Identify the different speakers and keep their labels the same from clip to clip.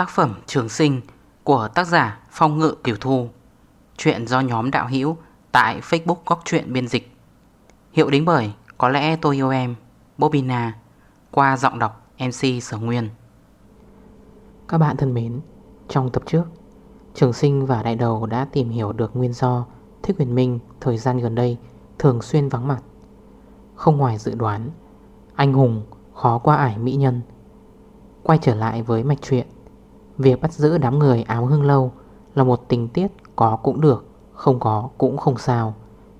Speaker 1: Tác phẩm Trường Sinh của tác giả Phong Ngự Kiều Thu. Chuyện do nhóm đạo hữu tại Facebook Góc Chuyện Biên Dịch. Hiệu đính bởi Có lẽ tôi yêu em Bobina Qua giọng đọc MC Sở Nguyên.
Speaker 2: Các bạn thân mến, Trong tập trước, Trường Sinh và Đại Đầu đã tìm hiểu được nguyên do Thích Huyền Minh thời gian gần đây Thường xuyên vắng mặt. Không ngoài dự đoán, Anh hùng khó qua ải mỹ nhân, Quay trở lại với mạch truyện. Việc bắt giữ đám người áo hương lâu Là một tình tiết có cũng được, Không có cũng không sao.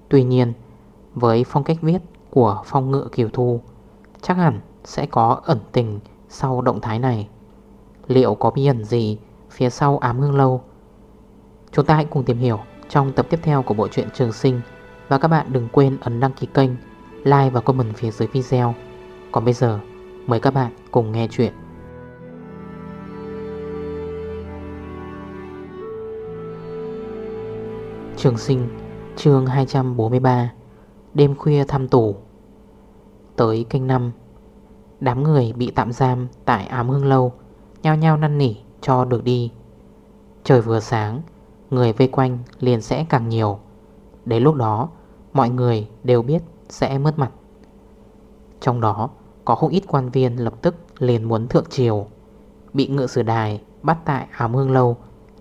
Speaker 2: Tuy nhiên, với phong cách viết Của phong ngựa kiều thu, Chắc hẳn sẽ có ẩn tình Sau động thái này. Liệu có bí ẩn gì phía sau ám hương lâu? Chúng ta hãy cùng tìm hiểu Trong tập tiếp theo của bộ truyện Trường Sinh. Và các bạn đừng quên ấn đăng ký kênh, Like và comment phía dưới video. Còn bây giờ, mời các bạn cùng nghe chuyện. Trường sinh, chương 243 Đêm khuya thăm tủ Tới kênh 5 Đám người bị tạm giam tại ám hương lâu, Nhao nhao năn nỉ cho được đi. Trời vừa sáng, Người vây quanh liền sẽ càng nhiều. Đến lúc đó, Mọi người đều biết sẽ mất mặt. Trong đó, Có không ít quan viên lập tức liền muốn thượng triều. Bị ngựa sử đài Bắt tại ám hương lâu,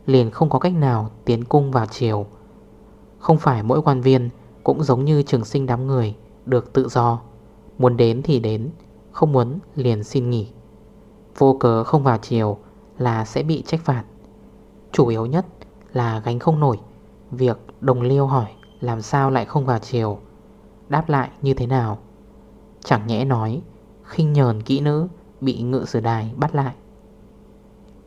Speaker 2: Liền không có cách nào tiến cung vào triều không phải mỗi quan viên cũng giống như trường sinh đám người được tự do. Muốn đến thì đến, không muốn liền xin nghỉ. Vô cớ không vào chiều là sẽ bị trách phạt. Chủ yếu nhất là gánh không nổi việc đồng liêu hỏi làm sao lại không vào chiều. Đáp lại như thế nào? Chẳng nhẽ nói khinh nhờn kỹ nữ bị ngự sử đài bắt lại.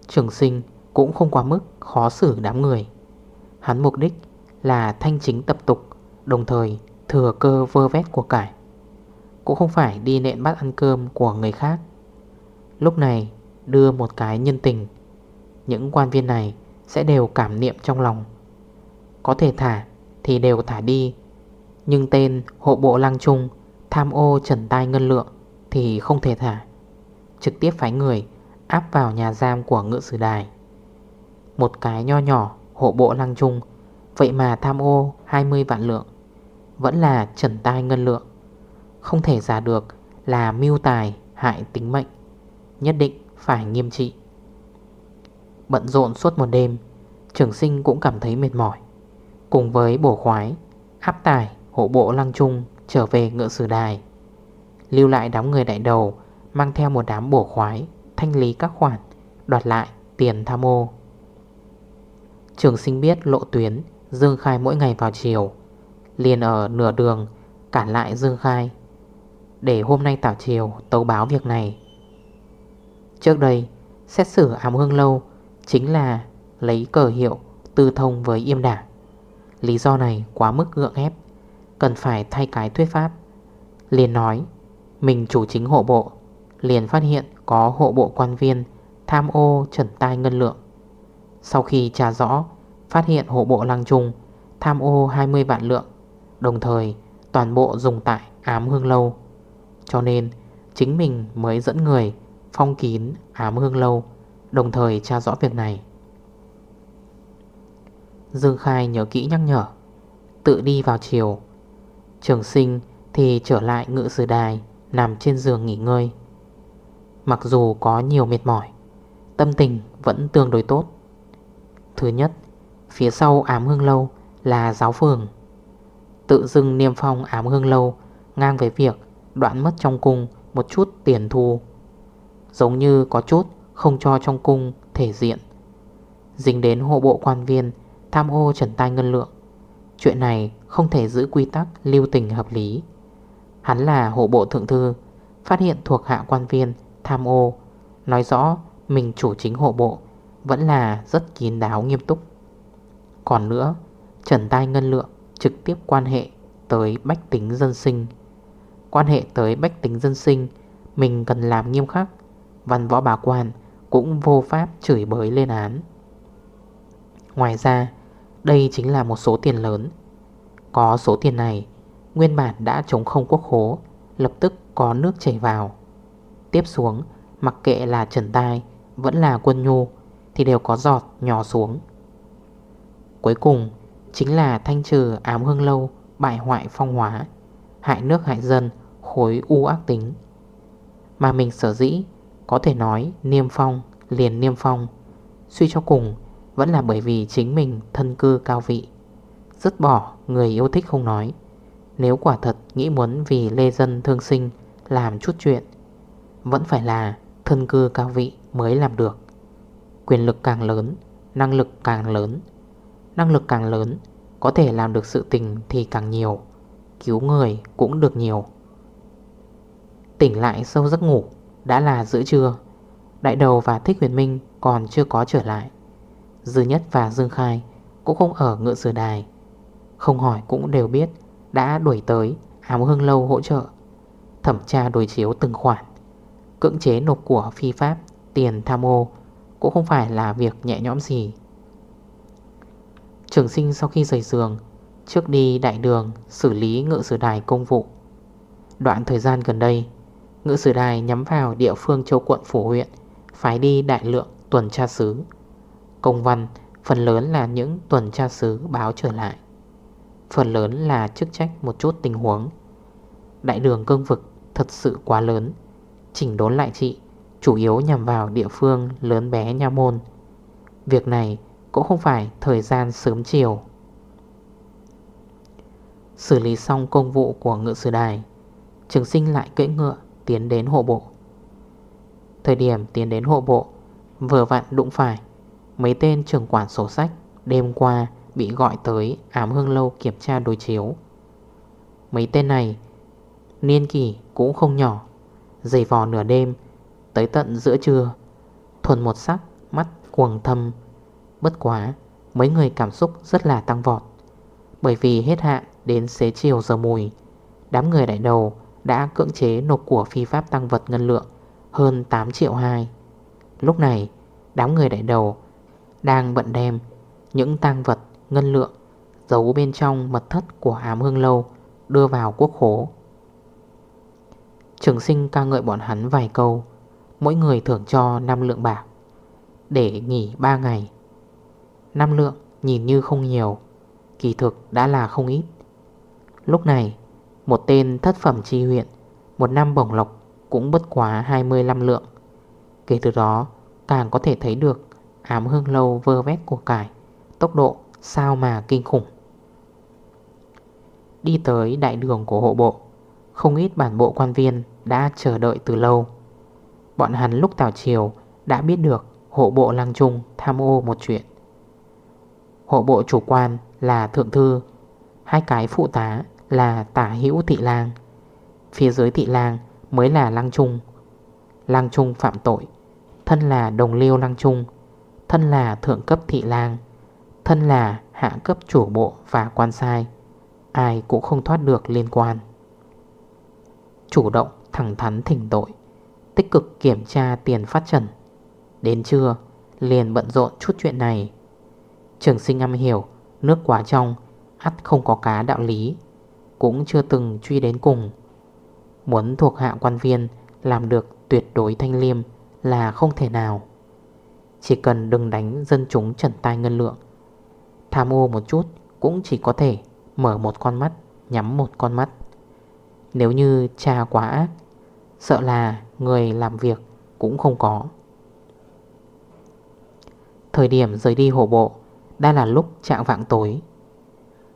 Speaker 2: Trường sinh cũng không quá mức khó xử đám người. Hắn mục đích là thanh chính tập tục, Đồng thời thừa cơ vơ vét của cải. Cũng không phải đi nện bắt ăn cơm của người khác. Lúc này, đưa một cái nhân tình. Những quan viên này sẽ đều cảm niệm trong lòng. Có thể thả thì đều thả đi, Nhưng tên hộ bộ lăng trung Tham ô trần tai ngân lượng Thì không thể thả. Trực tiếp phái người áp vào nhà giam của ngự sử đài. Một cái nho nhỏ hộ bộ lăng trung Vậy mà tham ô 20 vạn lượng, Vẫn là trần tai ngân lượng. Không thể giả được là mưu tài hại tính mệnh, Nhất định phải nghiêm trị. Bận rộn suốt một đêm, Trường sinh cũng cảm thấy mệt mỏi. Cùng với bổ khoái, Áp tài hộ bộ lăng trung Trở về ngựa sử đài, Lưu lại đám người đại đầu Mang theo một đám bổ khoái, Thanh lý các khoản, Đoạt lại tiền tham ô. Trường sinh biết lộ tuyến Dương Khai mỗi ngày vào chiều. Liền ở nửa đường, Cản lại Dương Khai. Để hôm nay tảo chiều, tấu báo việc này. Trước đây, Xét xử ám hương lâu Chính là lấy cờ hiệu Tư thông với yêm đảng. Lý do này quá mức gượng ép, Cần phải thay cái thuyết pháp. Liền nói, Mình chủ chính hộ bộ, Liền phát hiện có hộ bộ quan viên Tham ô trần tai ngân lượng. Sau khi trả rõ Phát hiện hộ bộ lăng trung Tham ô 20 vạn lượng, Đồng thời toàn bộ dùng tại ám hương lâu. Cho nên, chính mình mới dẫn người Phong kín ám hương lâu, Đồng thời tra rõ việc này. Dương Khai nhớ kỹ nhắc nhở, Tự đi vào chiều. Trường sinh thì trở lại ngự sử đài, Nằm trên giường nghỉ ngơi. Mặc dù có nhiều mệt mỏi, Tâm tình vẫn tương đối tốt. Thứ nhất Phía sau ám hương lâu là giáo phường. Tự dưng niêm phong ám hương lâu, Ngang với việc đoạn mất trong cung một chút tiền thu Giống như có chút không cho trong cung thể diện. Dính đến hộ bộ quan viên, tham ô trần tai ngân lượng. Chuyện này không thể giữ quy tắc lưu tình hợp lý. Hắn là hộ bộ thượng thư, Phát hiện thuộc hạ quan viên tham ô, Nói rõ mình chủ chính hộ bộ, Vẫn là rất kín đáo nghiêm túc còn nữa, Trần tai ngân lượng trực tiếp quan hệ tới bách tính dân sinh. Quan hệ tới bách tính dân sinh, Mình cần làm nghiêm khắc, Văn võ bà quan cũng vô pháp chửi bới lên án. Ngoài ra, Đây chính là một số tiền lớn. Có số tiền này, Nguyên bản đã chống không quốc khố, Lập tức có nước chảy vào. Tiếp xuống, Mặc kệ là trần tai Vẫn là quân nhu, Thì đều có giọt nhỏ xuống. Cuối cùng Chính là thanh trừ ám hương lâu, Bại hoại phong hóa, Hại nước hại dân, Khối u ác tính. Mà mình sở dĩ Có thể nói niêm phong, liền niêm phong, Suy cho cùng Vẫn là bởi vì chính mình thân cư cao vị. Dứt bỏ, người yêu thích không nói. Nếu quả thật nghĩ muốn vì lê dân thương sinh Làm chút chuyện, Vẫn phải là thân cư cao vị mới làm được. Quyền lực càng lớn, Năng lực càng lớn Năng lực càng lớn, Có thể làm được sự tình thì càng nhiều, Cứu người cũng được nhiều. Tỉnh lại sâu giấc ngủ Đã là giữa trưa, Đại đầu và Thích Huyền Minh còn chưa có trở lại. Dư Nhất và Dương Khai Cũng không ở ngựa sửa đài. Không hỏi cũng đều biết Đã đuổi tới ám hương lâu hỗ trợ. Thẩm tra đối chiếu từng khoản, Cưỡng chế nộp của phi pháp, Tiền tham ô Cũng không phải là việc nhẹ nhõm gì. Trường sinh sau khi rời giường, Trước đi đại đường xử lý ngự sử đài công vụ. Đoạn thời gian gần đây, Ngự sử đài nhắm vào địa phương châu quận phủ huyện, Phái đi đại lượng tuần tra sứ Công văn, phần lớn là những tuần tra sứ báo trở lại. Phần lớn là chức trách một chút tình huống. Đại đường cương vực thật sự quá lớn, Chỉnh đốn lại trị Chủ yếu nhằm vào địa phương lớn bé nha môn. Việc này cũng không phải thời gian sớm chiều. Xử lý xong công vụ của ngựa sử đài, Trường sinh lại cưỡi ngựa tiến đến hộ bộ. Thời điểm tiến đến hộ bộ, Vừa vặn đụng phải Mấy tên trưởng quản sổ sách Đêm qua bị gọi tới ám hương lâu kiểm tra đối chiếu. Mấy tên này, Niên kỷ cũng không nhỏ, Dày vò nửa đêm Tới tận giữa trưa, Thuần một sắc mắt cuồng thâm Bất quá Mấy người cảm xúc rất là tăng vọt Bởi vì hết hạn đến xế chiều giờ mùi Đám người đại đầu đã cưỡng chế nộp của phi pháp tăng vật ngân lượng hơn 8 triệu 2 Lúc này đám người đại đầu đang bận đem những tăng vật ngân lượng giấu bên trong mật thất của ám hương lâu đưa vào quốc khố. Trường sinh ca ngợi bọn hắn vài câu, mỗi người thưởng cho 5 lượng bạc để nghỉ 3 ngày. 5 lượng nhìn như không nhiều, kỳ thực đã là không ít. Lúc này, một tên thất phẩm tri huyện, một năm bổng lộc cũng bất quá 25 lượng. Kể từ đó, càng có thể thấy được ám hương lâu vơ vét của cải, tốc độ sao mà kinh khủng. Đi tới đại đường của hộ bộ, không ít bản bộ quan viên đã chờ đợi từ lâu. Bọn hắn lúc tào chiều đã biết được hộ bộ lăng trung tham ô một chuyện. Hộ bộ chủ quan là thượng thư, hai cái phụ tá là tả hữu thị lang. Phía dưới thị lang mới là lăng trung. Lăng trung phạm tội, thân là đồng liêu lăng trung, thân là thượng cấp thị lang, thân là hạ cấp chủ bộ và quan sai. Ai cũng không thoát được liên quan. Chủ động thẳng thắn thỉnh tội, tích cực kiểm tra tiền phát trần. Đến trưa, liền bận rộn chút chuyện này. Trường sinh âm hiểu, nước quá trong, ắt không có cá đạo lý. Cũng chưa từng truy đến cùng. Muốn thuộc hạ quan viên Làm được tuyệt đối thanh liêm Là không thể nào. Chỉ cần đừng đánh dân chúng trần tai ngân lượng. Tham ô một chút Cũng chỉ có thể mở một con mắt Nhắm một con mắt. Nếu như cha quá ác Sợ là người làm việc Cũng không có. Thời điểm rời đi hổ bộ đã là lúc trạng vạng tối.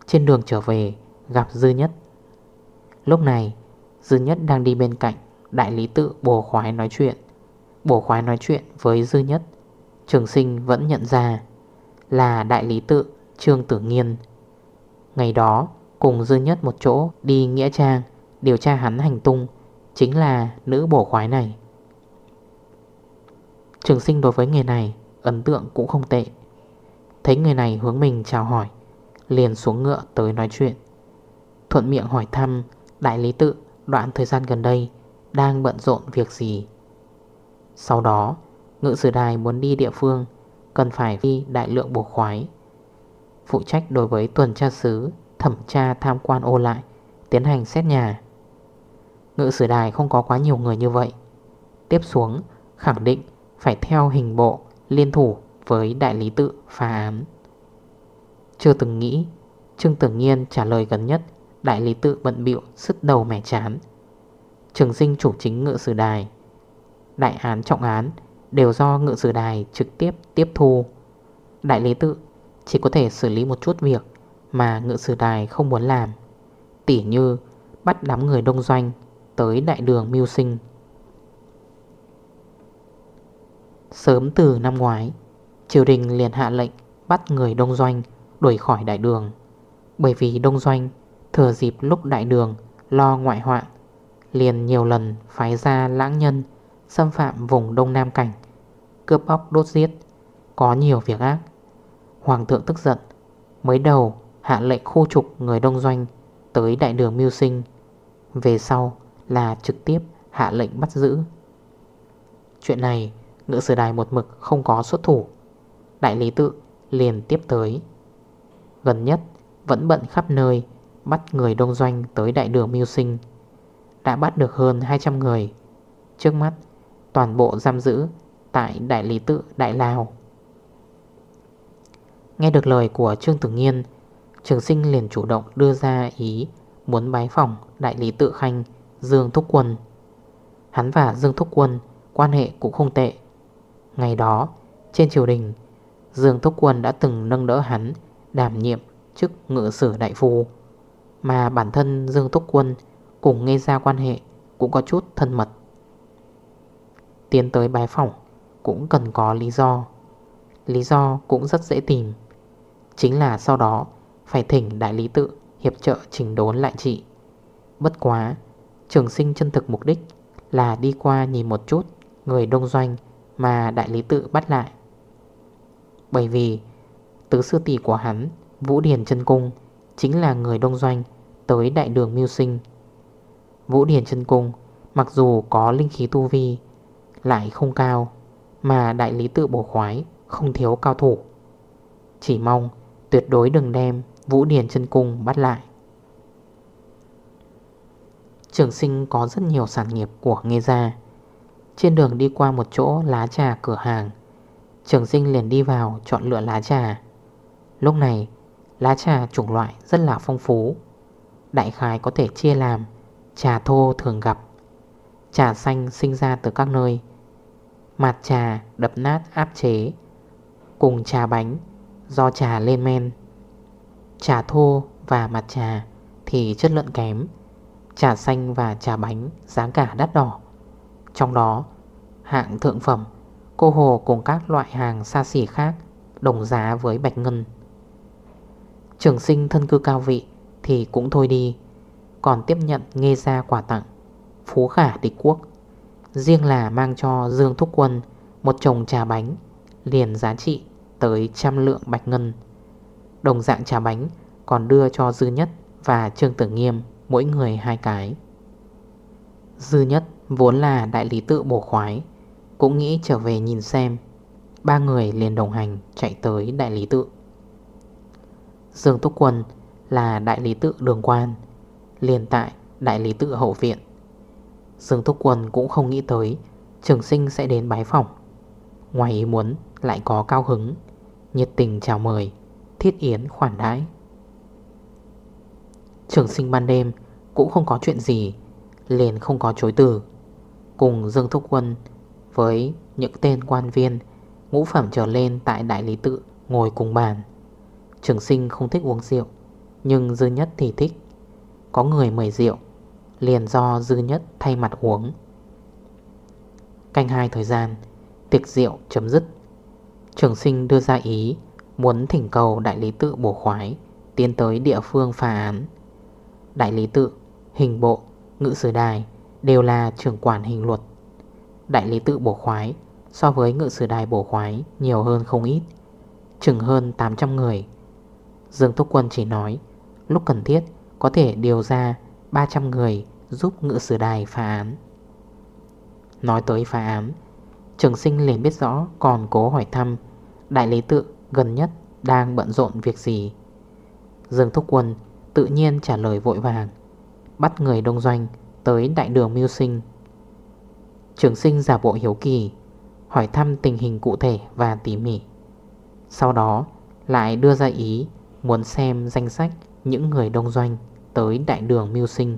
Speaker 2: Trên đường trở về, Gặp Dư Nhất. Lúc này, Dư Nhất đang đi bên cạnh Đại lý tự bồ khoái nói chuyện. Bồ khoái nói chuyện với Dư Nhất. Trường sinh vẫn nhận ra Là đại lý tự Trương Tử Nghiên. Ngày đó, cùng Dư Nhất một chỗ Đi Nghĩa Trang Điều tra hắn hành tung, Chính là nữ bổ khoái này. Trường sinh đối với nghề này, Ấn tượng cũng không tệ. Thấy người này hướng mình chào hỏi, Liền xuống ngựa tới nói chuyện. Thuận miệng hỏi thăm, Đại lý tự, đoạn thời gian gần đây Đang bận rộn việc gì? Sau đó, Ngự sử đài muốn đi địa phương, Cần phải đi đại lượng bổ khoái. Phụ trách đối với tuần tra sứ Thẩm tra tham quan ô lại, Tiến hành xét nhà. Ngự sử đài không có quá nhiều người như vậy. Tiếp xuống, khẳng định Phải theo hình bộ, Liên thủ với đại lý tự phá án. Chưa từng nghĩ, Trương Tưởng Nhiên trả lời gần nhất, Đại lý tự bận biệu sứt đầu mẻ chán. Trường sinh chủ chính ngựa sử đài. Đại án trọng án Đều do ngựa sử đài trực tiếp tiếp thu. Đại lý tự Chỉ có thể xử lý một chút việc Mà ngựa sử đài không muốn làm. Tỉ như bắt đám người đông doanh Tới đại đường mưu sinh. Sớm từ năm ngoái Triều đình liền hạ lệnh Bắt người đông doanh đuổi khỏi đại đường. Bởi vì đông doanh Thừa dịp lúc đại đường Lo ngoại hoạn Liền nhiều lần phái ra lãng nhân Xâm phạm vùng đông nam cảnh, Cướp bóc đốt giết, Có nhiều việc ác. Hoàng thượng tức giận, Mới đầu hạ lệnh khu trục người đông doanh Tới đại đường mưu sinh, Về sau là trực tiếp hạ lệnh bắt giữ. Chuyện này, Ngựa sử đài một mực không có xuất thủ. Đại lý tự liền tiếp tới. Gần nhất, vẫn bận khắp nơi, Bắt người đông doanh tới đại đường mưu sinh. Đã bắt được hơn 200 người. Trước mắt, toàn bộ giam giữ Tại đại lý tự Đại Lào. Nghe được lời của Trương Tử Nhiên Trường sinh liền chủ động đưa ra ý Muốn bái phòng đại lý tự khanh Dương Thúc Quân. Hắn và Dương Thúc Quân Quan hệ cũng không tệ. Ngày đó, trên triều đình Dương Thúc Quân đã từng nâng đỡ hắn, Đảm nhiệm chức ngự sử đại phu. Mà bản thân Dương Thúc Quân Cùng nghe ra quan hệ Cũng có chút thân mật. Tiến tới bái phỏng Cũng cần có lý do. Lý do cũng rất dễ tìm. Chính là sau đó Phải thỉnh đại lý tự Hiệp trợ chỉnh đốn lại trị Bất quá, Trường sinh chân thực mục đích Là đi qua nhìn một chút Người đông doanh mà đại lý tự bắt lại. Bởi vì Tứ sư tỷ của hắn, Vũ Điển chân Cung, Chính là người đông doanh tới đại đường mưu sinh. Vũ Điển chân Cung, Mặc dù có linh khí tu vi, Lại không cao, Mà đại lý tự bổ khoái, Không thiếu cao thủ. Chỉ mong tuyệt đối đừng đem Vũ Điển chân Cung bắt lại. Trường sinh có rất nhiều sản nghiệp của Nghê Gia. Trên đường đi qua một chỗ lá trà cửa hàng Trường sinh liền đi vào chọn lựa lá trà. Lúc này, lá trà chủng loại rất là phong phú. Đại khái có thể chia làm Trà thô thường gặp. Trà xanh sinh ra từ các nơi. Mạt trà đập nát áp chế, Cùng trà bánh Do trà lên men. Trà thô và mặt trà Thì chất lượng kém. Trà xanh và trà bánh giá cả đắt đỏ. Trong đó, hạng thượng phẩm Cô hồ cùng các loại hàng xa xỉ khác, Đồng giá với bạch ngân. Trường sinh thân cư cao vị Thì cũng thôi đi, Còn tiếp nhận nghe ra quà tặng, Phú khả địch quốc. Riêng là mang cho Dương Thúc Quân Một chồng trà bánh, Liền giá trị tới trăm lượng bạch ngân. Đồng dạng trà bánh Còn đưa cho Dư Nhất Và Trương Tử Nghiêm, Mỗi người hai cái. Dư Nhất Vốn là đại lý tự bổ khoái cũng nghĩ trở về nhìn xem. Ba người liền đồng hành chạy tới đại lý tự. Dương Túc Quân là đại lý tự đường quan, Liền tại đại lý tự hậu viện. Dương Túc Quân cũng không nghĩ tới Trường sinh sẽ đến bái phòng. Ngoài ý muốn lại có cao hứng, Nhiệt tình chào mời, Thiết yến khoản đãi. Trường sinh ban đêm Cũng không có chuyện gì, Liền không có chối từ. Cùng Dương Thúc Quân với những tên quan viên, Ngũ phẩm trở lên tại Đại Lý Tự Ngồi cùng bàn. Trường sinh không thích uống rượu, Nhưng Dư Nhất thì thích. Có người mời rượu, Liền do Dư Nhất thay mặt uống. Canh hai thời gian, Tiệc rượu chấm dứt. Trường sinh đưa ra ý Muốn thỉnh cầu Đại Lý Tự bổ khoái, Tiến tới địa phương phá án. Đại Lý Tự, Hình bộ, Ngự sử đài Đều là trưởng quản hình luật. Đại lý tự bổ khoái, So với ngự sử đài bổ khoái Nhiều hơn không ít, Chừng hơn 800 người. Dương Thúc Quân chỉ nói, Lúc cần thiết, có thể điều ra 300 người giúp ngự sử đài phá án. Nói tới phá án, Trường sinh liền biết rõ Còn cố hỏi thăm Đại lý tự gần nhất đang bận rộn việc gì. Dương Thúc Quân tự nhiên trả lời vội vàng, Bắt người đông doanh tới đại đường mưu sinh. Trường sinh giả bộ hiếu kỳ, Hỏi thăm tình hình cụ thể và tỉ mỉ. Sau đó, lại đưa ra ý muốn xem danh sách những người đông doanh tới đại đường mưu sinh.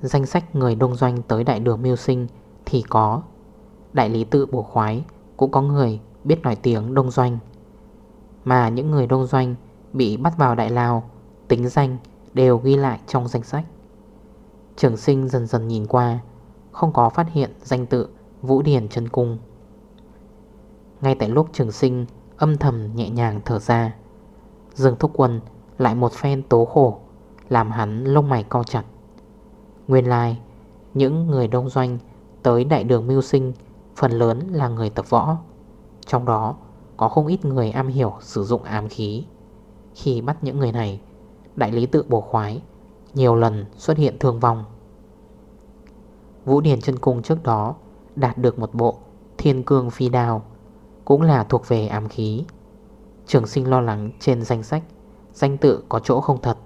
Speaker 2: Danh sách người đông doanh tới đại đường mưu sinh thì có, Đại lý tự bổ khoái cũng có người biết nói tiếng đông doanh. Mà những người đông doanh bị bắt vào đại lao, Tính danh đều ghi lại trong danh sách. Trường sinh dần dần nhìn qua, Không có phát hiện danh tự Vũ Điển chân Cung. Ngay tại lúc trường sinh âm thầm nhẹ nhàng thở ra, Dương Thúc Quân lại một phen tố khổ, Làm hắn lông mày co chặt. Nguyên lai, Những người đông doanh Tới đại đường mưu sinh Phần lớn là người tập võ. Trong đó, có không ít người am hiểu sử dụng ám khí. Khi bắt những người này, Đại lý tự bổ khoái nhiều lần xuất hiện thương vong. Vũ Điển chân Cung trước đó Đạt được một bộ Thiên cương phi đào Cũng là thuộc về ám khí. Trường sinh lo lắng trên danh sách, Danh tự có chỗ không thật,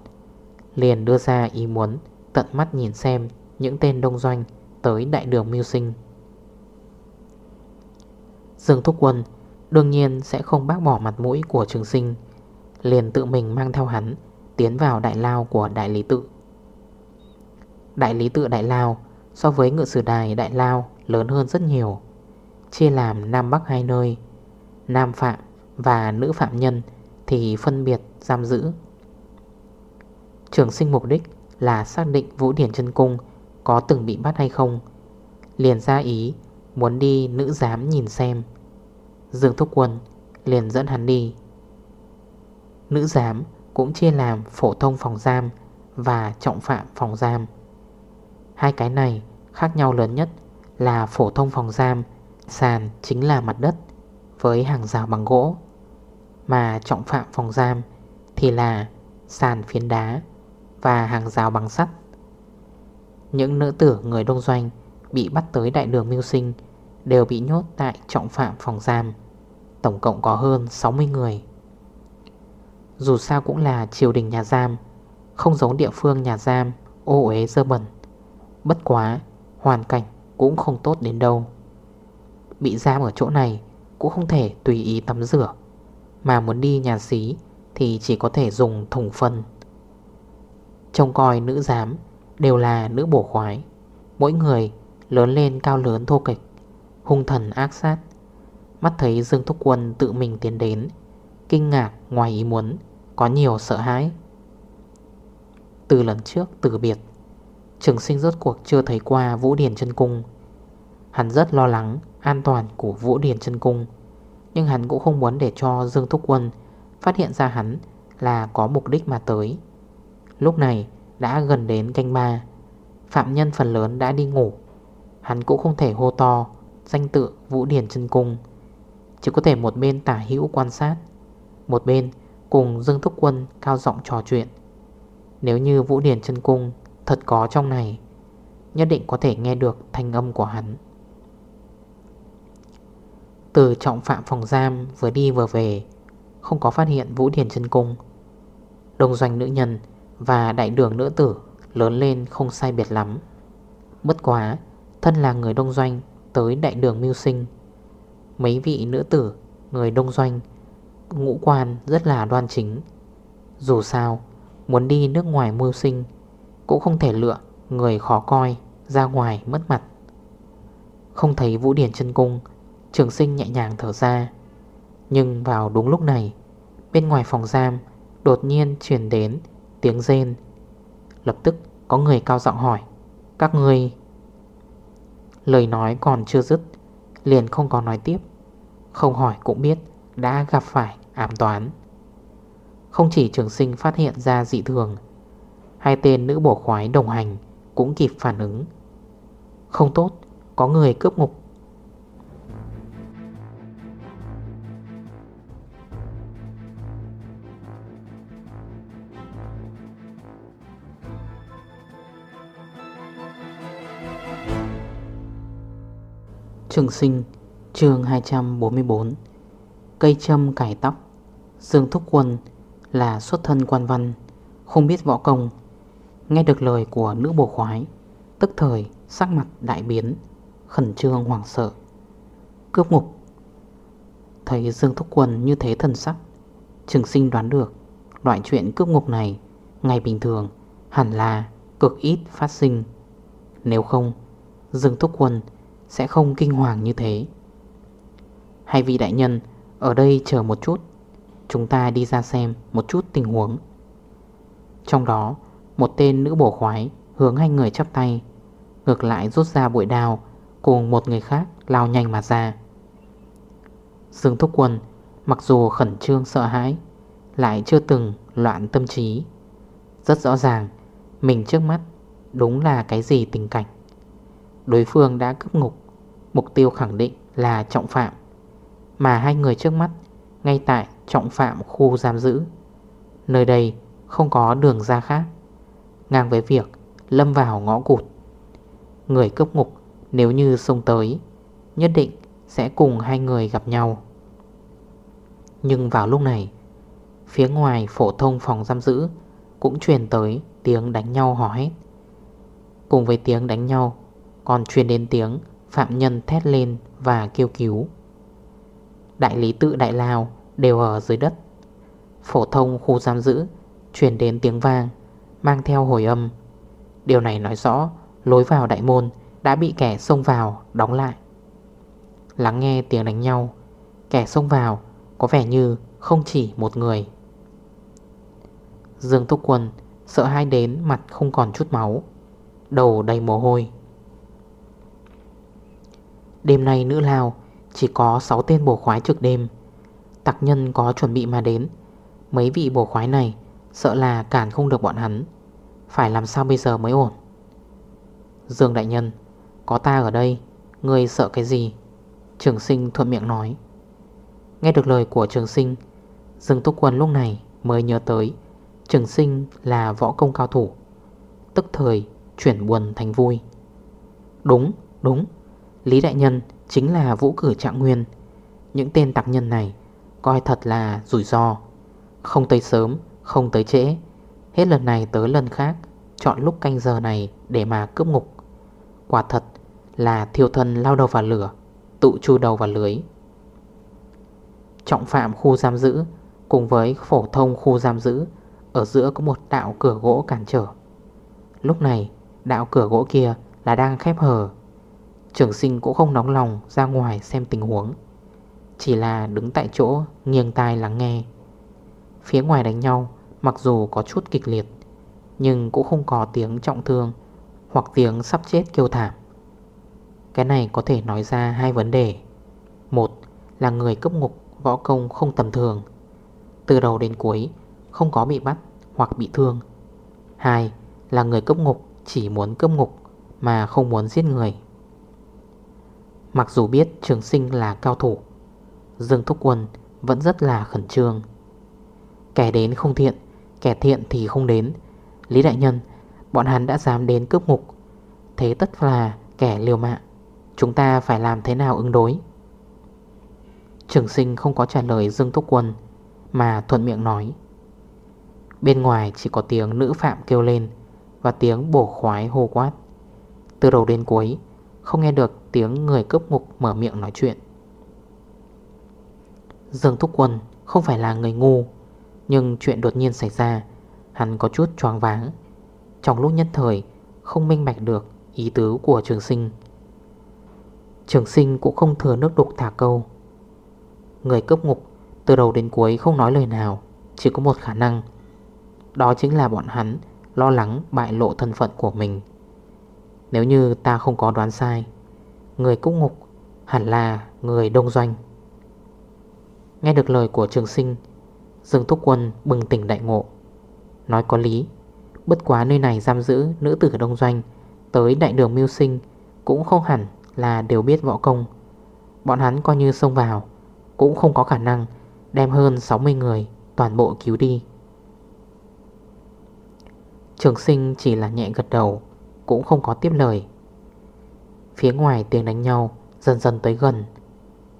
Speaker 2: Liền đưa ra ý muốn Tận mắt nhìn xem những tên đông doanh Tới đại đường mưu sinh. Dương Thúc Quân Đương nhiên sẽ không bác bỏ mặt mũi của trường sinh, Liền tự mình mang theo hắn Tiến vào đại lao của đại lý tự. Đại lý tự đại lao So với ngự sử đài đại lao Lớn hơn rất nhiều. Chia làm Nam Bắc hai nơi, Nam Phạm và nữ phạm nhân Thì phân biệt giam giữ. Trường sinh mục đích Là xác định Vũ Điển chân Cung Có từng bị bắt hay không, Liền ra ý Muốn đi nữ giám nhìn xem. Dương Thúc Quân liền dẫn hắn đi. Nữ giám cũng chia làm phổ thông phòng giam Và trọng phạm phòng giam. Hai cái này khác nhau lớn nhất là phổ thông phòng giam, Sàn chính là mặt đất với hàng rào bằng gỗ. Mà trọng phạm phòng giam thì là sàn phiến đá và hàng rào bằng sắt. Những nữ tử, người đông doanh bị bắt tới đại đường mưu sinh Đều bị nhốt tại trọng phạm phòng giam, Tổng cộng có hơn 60 người. Dù sao cũng là triều đình nhà giam, Không giống địa phương nhà giam, Ô uế dơ bẩn. Bất quá, Hoàn cảnh cũng không tốt đến đâu. Bị giam ở chỗ này Cũng không thể tùy ý tắm rửa. Mà muốn đi nhà xí Thì chỉ có thể dùng thùng phân. Trông coi nữ giám Đều là nữ bổ khoái. Mỗi người lớn lên cao lớn thô kịch Hung thần ác sát. Mắt thấy Dương Thúc Quân tự mình tiến đến, Kinh ngạc ngoài ý muốn, Có nhiều sợ hãi. Từ lần trước, từ biệt Trường sinh rốt cuộc chưa thấy qua Vũ Điền chân Cung. Hắn rất lo lắng, An toàn của Vũ Điền chân Cung. Nhưng hắn cũng không muốn để cho Dương Thúc Quân Phát hiện ra hắn Là có mục đích mà tới. Lúc này, đã gần đến canh ba. Phạm nhân phần lớn đã đi ngủ. Hắn cũng không thể hô to, Danh tự Vũ Điền chân Cung. Chỉ có thể một bên tả hữu quan sát, Một bên cùng Dương Thúc Quân cao giọng trò chuyện. Nếu như Vũ Điền chân Cung thật có trong này, Nhất định có thể nghe được thanh âm của hắn. Từ trọng phạm phòng giam vừa đi vừa về, Không có phát hiện Vũ Điển chân Cung. Đông doanh nữ nhân và đại đường nữ tử lớn lên không sai biệt lắm. Bất quá, Thân là người đông doanh tới đại đường mưu sinh. Mấy vị nữ tử, Người đông doanh, Ngũ quan rất là đoan chính. Dù sao, Muốn đi nước ngoài mưu sinh cũng không thể lựa Người khó coi Ra ngoài mất mặt. Không thấy Vũ Điển chân Cung, Trường sinh nhẹ nhàng thở ra. Nhưng vào đúng lúc này, Bên ngoài phòng giam Đột nhiên chuyển đến tiếng rên. Lập tức có người cao giọng hỏi, Các người Lời nói còn chưa dứt, Liền không có nói tiếp. Không hỏi cũng biết đã gặp phải ám toán. Không chỉ trường sinh phát hiện ra dị thường Hai tên nữ bổ khoái đồng hành Cũng kịp phản ứng. Không tốt, Có người cướp ngục. Trường sinh, chương 244 Cây châm cải tóc. Dương Thúc Quân là xuất thân quan văn, Không biết võ công Nghe được lời của nữ bổ khoái, Tức thời sắc mặt đại biến, Khẩn trương hoảng sợ. Cướp ngục. Thấy Dương Thúc Quân như thế thần sắc, Trường sinh đoán được, Loại chuyện cướp ngục này, Ngày bình thường, hẳn là cực ít phát sinh. Nếu không, Dương Thúc Quân sẽ không kinh hoàng như thế. Hai vị đại nhân, Ở đây chờ một chút. Chúng ta đi ra xem một chút tình huống. Trong đó một tên nữ bổ khoái Hướng hai người chắp tay. Ngược lại rút ra bụi đào Cùng một người khác lao nhanh mà ra. Dương Thúc Quân Mặc dù khẩn trương sợ hãi, Lại chưa từng loạn tâm trí. Rất rõ ràng, Mình trước mắt Đúng là cái gì tình cảnh. Đối phương đã cướp ngục, Mục tiêu khẳng định là trọng phạm. Mà hai người trước mắt, Ngay tại trọng phạm khu giam giữ. Nơi đây không có đường ra khác. Ngang với việc lâm vào ngõ cụt. Người cướp ngục nếu như xông tới, Nhất định sẽ cùng hai người gặp nhau. Nhưng vào lúc này, Phía ngoài phổ thông phòng giam giữ Cũng truyền tới tiếng đánh nhau hò hét. Cùng với tiếng đánh nhau, Còn truyền đến tiếng phạm nhân thét lên và kêu cứu. Đại lý tự đại lao đều ở dưới đất. Phổ thông khu giam giữ Truyền đến tiếng vang. Mang theo hồi âm. Điều này nói rõ, lối vào đại môn Đã bị kẻ xông vào đóng lại. Lắng nghe tiếng đánh nhau, Kẻ xông vào Có vẻ như không chỉ một người. Dương Túc Quân Sợ hai đến mặt không còn chút máu, Đầu đầy mồ hôi. Đêm nay nữ lao Chỉ có 6 tên bổ khoái trực đêm. Tặc nhân có chuẩn bị mà đến. Mấy vị bổ khoái này Sợ là cản không được bọn hắn. Phải làm sao bây giờ mới ổn? Dương Đại Nhân Có ta ở đây Người sợ cái gì? Trường sinh thuận miệng nói. Nghe được lời của trường sinh Dương Túc Quân lúc này mới nhớ tới Trường sinh là võ công cao thủ Tức thời chuyển buồn thành vui. Đúng, đúng Lý Đại Nhân chính là vũ cử trạng nguyên. Những tên tạc nhân này Coi thật là rủi ro. Không tới sớm, không tới trễ Hết lần này tới lần khác, Chọn lúc canh giờ này để mà cướp ngục. Quả thật là thiêu thân lao đầu vào lửa, Tụ chu đầu vào lưới. Trọng phạm khu giam giữ Cùng với phổ thông khu giam giữ, Ở giữa có một đạo cửa gỗ cản trở. Lúc này, đạo cửa gỗ kia là đang khép hờ. Trưởng sinh cũng không nóng lòng ra ngoài xem tình huống. Chỉ là đứng tại chỗ nghiêng tai lắng nghe. Phía ngoài đánh nhau mặc dù có chút kịch liệt, Nhưng cũng không có tiếng trọng thương Hoặc tiếng sắp chết kêu thảm. Cái này có thể nói ra hai vấn đề. Một là người cấp ngục võ công không tầm thường, Từ đầu đến cuối không có bị bắt hoặc bị thương. Hai là người cấp ngục chỉ muốn cấp ngục mà không muốn giết người. Mặc dù biết trường sinh là cao thủ, Dương Thúc Quân vẫn rất là khẩn trương. Kẻ đến không thiện Kẻ thiện thì không đến. Lý Đại Nhân, Bọn hắn đã dám đến cướp ngục. Thế tất là kẻ liều mạng. Chúng ta phải làm thế nào ứng đối? Trường sinh không có trả lời Dương Thúc Quân, Mà thuận miệng nói. Bên ngoài chỉ có tiếng nữ phạm kêu lên Và tiếng bổ khoái hô quát. Từ đầu đến cuối, Không nghe được tiếng người cướp ngục mở miệng nói chuyện. Dương Thúc Quân không phải là người ngu nhưng chuyện đột nhiên xảy ra, Hắn có chút choáng váng. Trong lúc nhất thời, Không minh bạch được ý tứ của trường sinh. Trường sinh cũng không thừa nước đục thả câu. Người cấp ngục, Từ đầu đến cuối không nói lời nào, Chỉ có một khả năng. Đó chính là bọn hắn Lo lắng bại lộ thân phận của mình. Nếu như ta không có đoán sai, Người cúc ngục hẳn là người đông doanh. Nghe được lời của trường sinh Dương Thúc Quân bừng tỉnh đại ngộ. Nói có lý, Bất quá nơi này giam giữ nữ tử đông doanh, Tới đại đường mưu sinh Cũng không hẳn là đều biết võ công. Bọn hắn coi như xông vào, Cũng không có khả năng Đem hơn 60 người toàn bộ cứu đi. Trường sinh chỉ là nhẹ gật đầu, Cũng không có tiếp lời. Phía ngoài tiếng đánh nhau Dần dần tới gần.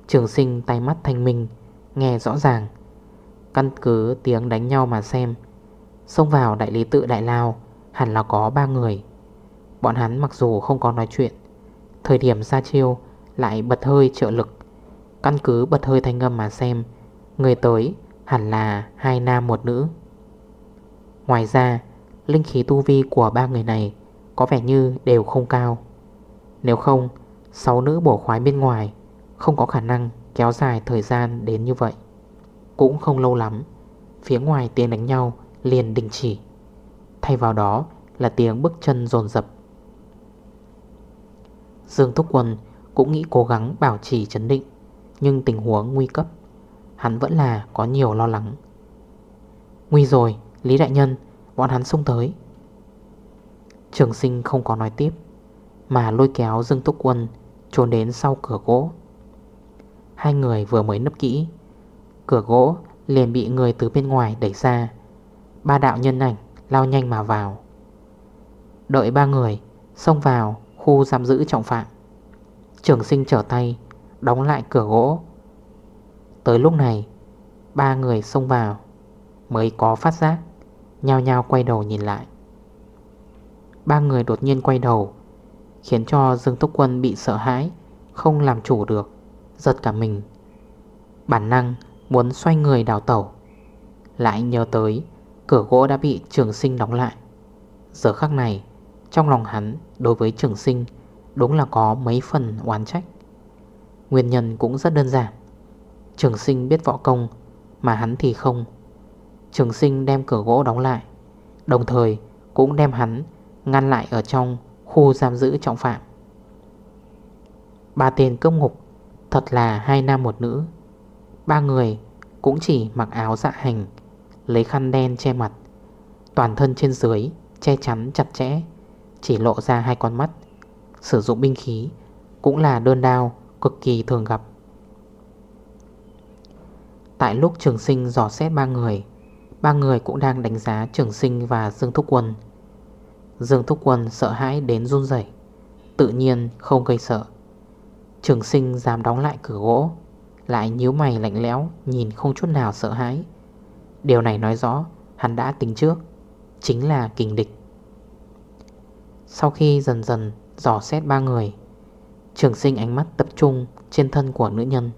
Speaker 2: Trường sinh tay mắt thanh minh, Nghe rõ ràng Căn cứ tiếng đánh nhau mà xem. Xông vào đại lý tự đại lao, Hẳn là có ba người. Bọn hắn mặc dù không có nói chuyện, Thời điểm ra chiêu Lại bật hơi trợ lực. Căn cứ bật hơi thanh âm mà xem, Người tới hẳn là hai nam một nữ. Ngoài ra, Linh khí tu vi của ba người này Có vẻ như đều không cao. Nếu không, Sáu nữ bổ khoái bên ngoài Không có khả năng kéo dài thời gian đến như vậy. Cũng không lâu lắm, Phía ngoài tiếng đánh nhau liền đình chỉ. Thay vào đó là tiếng bước chân dồn dập. Dương Thúc Quân cũng nghĩ cố gắng bảo trì chấn định, Nhưng tình huống nguy cấp, Hắn vẫn là có nhiều lo lắng. Nguy rồi, Lý Đại Nhân, Bọn hắn xung tới. Trường sinh không có nói tiếp, Mà lôi kéo Dương Túc Quân Trốn đến sau cửa gỗ. Hai người vừa mới nấp kỹ Cửa gỗ liền bị người từ bên ngoài đẩy ra. Ba đạo nhân ảnh lao nhanh mà vào. Đợi ba người Xông vào khu giam giữ trọng phạm. Trường sinh trở tay, Đóng lại cửa gỗ. Tới lúc này, Ba người xông vào Mới có phát giác, Nhao nhao quay đầu nhìn lại. Ba người đột nhiên quay đầu, Khiến cho Dương Túc Quân bị sợ hãi, Không làm chủ được, Giật cả mình. Bản năng muốn xoay người đào tẩu. Lại nhớ tới, Cửa gỗ đã bị trường sinh đóng lại. Giờ khắc này, Trong lòng hắn đối với trường sinh Đúng là có mấy phần oán trách. Nguyên nhân cũng rất đơn giản. Trường sinh biết võ công, Mà hắn thì không. Trường sinh đem cửa gỗ đóng lại, Đồng thời cũng đem hắn Ngăn lại ở trong khu giam giữ trọng phạm. Ba tên cướp ngục, Thật là hai nam một nữ. Ba người cũng chỉ mặc áo dạ hành, Lấy khăn đen che mặt, Toàn thân trên dưới Che chắn chặt chẽ, Chỉ lộ ra hai con mắt. Sử dụng binh khí Cũng là đơn đao cực kỳ thường gặp. Tại lúc trường sinh dò xét ba người Ba người cũng đang đánh giá trường sinh và Dương Thúc Quân. Dương Thúc Quân sợ hãi đến run dậy Tự nhiên không gây sợ. Trường sinh dám đóng lại cửa gỗ lại nhíu mày lạnh lẽo, Nhìn không chút nào sợ hãi. Điều này nói rõ, Hắn đã tính trước, Chính là kình địch. Sau khi dần dần dò xét ba người, Trường sinh ánh mắt tập trung Trên thân của nữ nhân.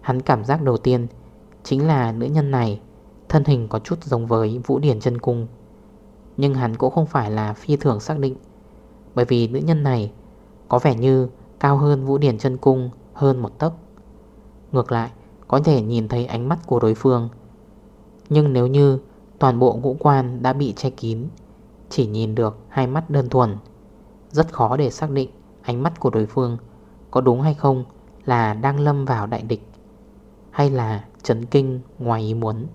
Speaker 2: Hắn cảm giác đầu tiên Chính là nữ nhân này Thân hình có chút giống với Vũ Điển chân Cung, Nhưng hắn cũng không phải là phi thường xác định, Bởi vì nữ nhân này Có vẻ như cao hơn Vũ Điển chân Cung Hơn một tấc. Ngược lại, có thể nhìn thấy ánh mắt của đối phương. Nhưng nếu như Toàn bộ ngũ quan đã bị che kín, Chỉ nhìn được hai mắt đơn thuần, Rất khó để xác định Ánh mắt của đối phương Có đúng hay không là đang lâm vào đại địch Hay là chấn kinh ngoài ý muốn.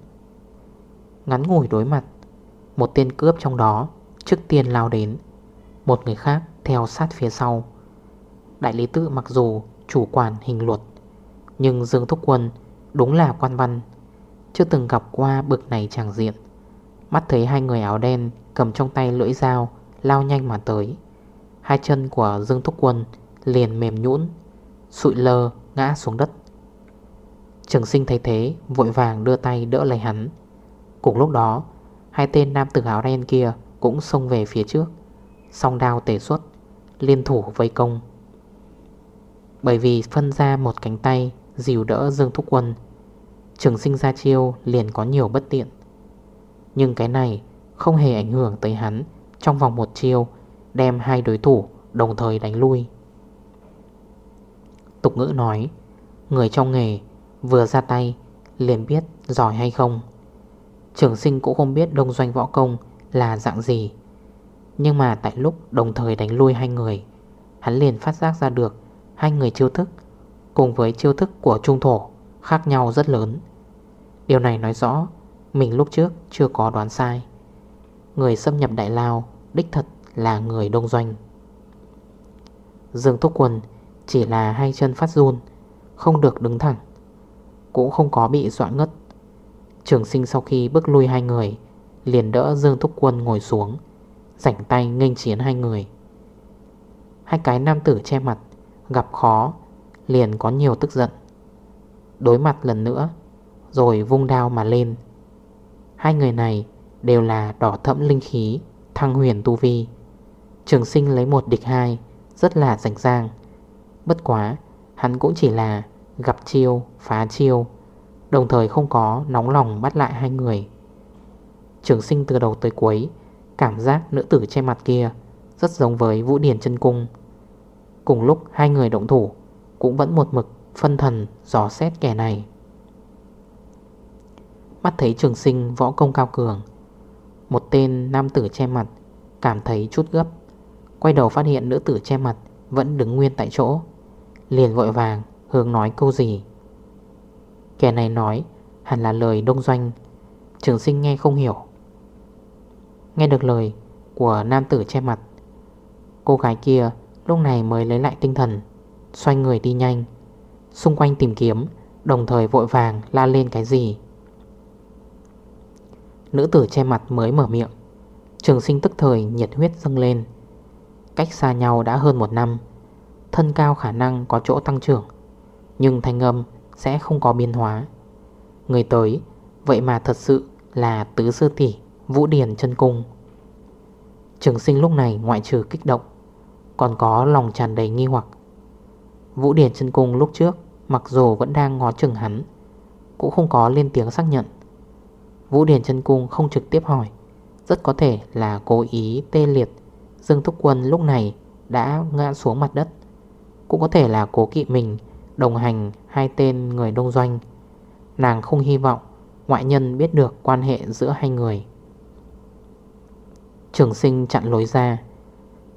Speaker 2: Ngắn ngủi đối mặt, Một tên cướp trong đó Trước tiên lao đến, Một người khác theo sát phía sau. Đại lý tự mặc dù chủ quản hình luật nhưng Dương Thúc Quân đúng là quan văn, Chưa từng gặp qua bực này chẳng diện. Mắt thấy hai người áo đen cầm trong tay lưỡi dao Lao nhanh mà tới. Hai chân của Dương Thúc Quân liền mềm nhũn, Sụi lơ ngã xuống đất. Trường sinh thấy thế, Vội vàng đưa tay đỡ lấy hắn. Cùng lúc đó, Hai tên nam tử áo đen kia Cũng xông về phía trước, Song đao tể xuất Liên thủ vây công. Bởi vì phân ra một cánh tay Dìu đỡ Dương Thúc Quân. Trường sinh ra chiêu liền có nhiều bất tiện. Nhưng cái này Không hề ảnh hưởng tới hắn Trong vòng một chiêu, Đem hai đối thủ đồng thời đánh lui. Tục ngữ nói, Người trong nghề vừa ra tay liền biết giỏi hay không. Trường sinh cũng không biết đông doanh võ công là dạng gì, Nhưng mà tại lúc đồng thời đánh lui hai người, Hắn liền phát giác ra được Hai người chiêu thức Cùng với chiêu thức của trung thổ Khác nhau rất lớn. Điều này nói rõ Mình lúc trước chưa có đoán sai. Người xâm nhập Đại Lao Đích thật là người đông doanh. Dương Thúc Quân Chỉ là hai chân phát run, Không được đứng thẳng, Cũng không có bị dọa ngất. Trường sinh sau khi bước lui hai người, Liền đỡ Dương Thúc Quân ngồi xuống, Rảnh tay nghênh chiến hai người. Hai cái nam tử che mặt, Gặp khó Liền có nhiều tức giận. Đối mặt lần nữa Rồi vung đao mà lên. Hai người này đều là đỏ thẫm linh khí Thăng huyền tu vi. Trường sinh lấy một địch hai Rất là rảnh ràng Bất quá hắn cũng chỉ là Gặp chiêu, phá chiêu Đồng thời không có nóng lòng bắt lại hai người. Trường sinh từ đầu tới cuối Cảm giác nữ tử che mặt kia Rất giống với Vũ Điển chân Cung. Cùng lúc hai người động thủ cũng vẫn một mực phân thần, dò xét kẻ này. Mắt thấy trường sinh võ công cao cường, Một tên nam tử che mặt, Cảm thấy chút gấp. Quay đầu phát hiện nữ tử che mặt Vẫn đứng nguyên tại chỗ, Liền vội vàng hướng nói câu gì. Kẻ này nói Hẳn là lời đông doanh, Trường sinh nghe không hiểu. Nghe được lời của nam tử che mặt, Cô gái kia lúc này mới lấy lại tinh thần. Xoay người đi nhanh. Xung quanh tìm kiếm, Đồng thời vội vàng la lên cái gì. Nữ tử che mặt mới mở miệng. Trường sinh tức thời nhiệt huyết dâng lên. Cách xa nhau đã hơn một năm. Thân cao khả năng có chỗ tăng trưởng, Nhưng thanh âm sẽ không có biến hóa. Người tới, Vậy mà thật sự là tứ sư tỷ, Vũ Điển chân cung. Trường sinh lúc này ngoại trừ kích động, Còn có lòng tràn đầy nghi hoặc. Vũ Điển chân cung lúc trước, Mặc dù vẫn đang ngó chừng hắn, Cũng không có lên tiếng xác nhận. Vũ Điển chân cung không trực tiếp hỏi, Rất có thể là cố ý tê liệt. Dương Thúc Quân lúc này đã ngã xuống mặt đất. Cũng có thể là cố kỵ mình Đồng hành hai tên người đông doanh. Nàng không hy vọng Ngoại nhân biết được quan hệ giữa hai người. Trường sinh chặn lối ra.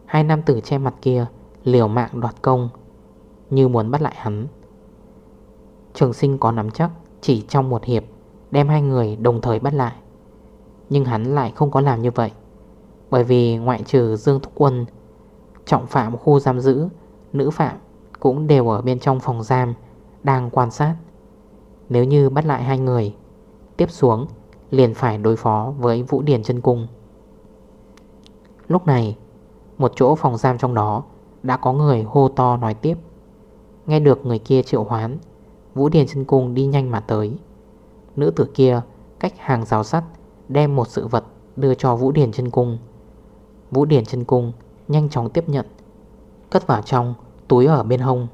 Speaker 2: Hai nam tử che mặt kia Liều mạng đoạt công. Như muốn bắt lại hắn. Trường sinh có nắm chắc, Chỉ trong một hiệp, Đem hai người đồng thời bắt lại. Nhưng hắn lại không có làm như vậy, Bởi vì ngoại trừ Dương Thúc Quân, Trọng phạm khu giam giữ, Nữ phạm cũng đều ở bên trong phòng giam, Đang quan sát. Nếu như bắt lại hai người, Tiếp xuống liền phải đối phó với Vũ Điển chân Cung. Lúc này, Một chỗ phòng giam trong đó Đã có người hô to nói tiếp. Nghe được người kia triệu hoán, Vũ điền chân Cung đi nhanh mà tới. Nữ tử kia cách hàng rào sắt, Đem một sự vật đưa cho Vũ điền chân Cung. Vũ điền chân Cung nhanh chóng tiếp nhận, Cất vào trong túi ở bên hông.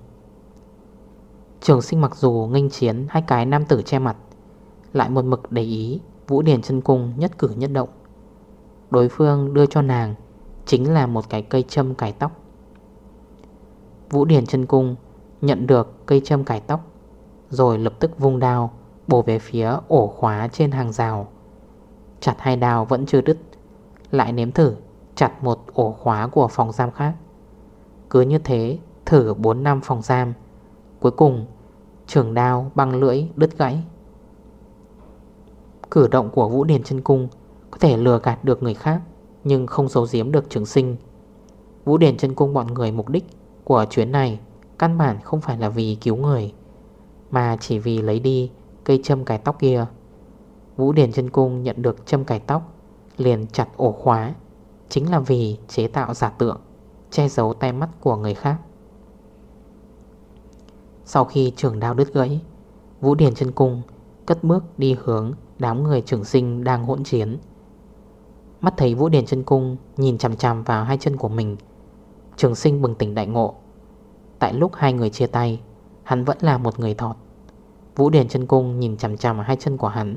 Speaker 2: Trường sinh mặc dù nghênh chiến hai cái nam tử che mặt, Lại một mực để ý Vũ điền chân Cung nhất cử nhất động. Đối phương đưa cho nàng Chính là một cái cây châm cài tóc. Vũ điền chân Cung Nhận được cây châm cải tóc, Rồi lập tức vung đao, Bổ về phía ổ khóa trên hàng rào. Chặt hai đao vẫn chưa đứt, Lại nếm thử Chặt một ổ khóa của phòng giam khác. Cứ như thế, Thử 4 năm phòng giam, Cuối cùng trường đao băng lưỡi đứt gãy. Cử động của Vũ Điền chân Cung Có thể lừa gạt được người khác, Nhưng không giấu giếm được trường sinh. Vũ Điền chân Cung bọn người mục đích Của chuyến này Căn bản không phải là vì cứu người, Mà chỉ vì lấy đi cây châm cài tóc kia. Vũ Điền chân Cung nhận được châm cài tóc, Liền chặt ổ khóa, Chính là vì chế tạo giả tượng, Che giấu tay mắt của người khác. Sau khi trường đao đứt gãy, Vũ Điền chân Cung Cất bước đi hướng đám người trưởng sinh đang hỗn chiến. Mắt thấy Vũ Điền chân Cung Nhìn chằm chằm vào hai chân của mình, Trường sinh bừng tỉnh đại ngộ. Tại lúc hai người chia tay, Hắn vẫn là một người thọt. Vũ Điền chân Cung nhìn chằm chằm hai chân của hắn,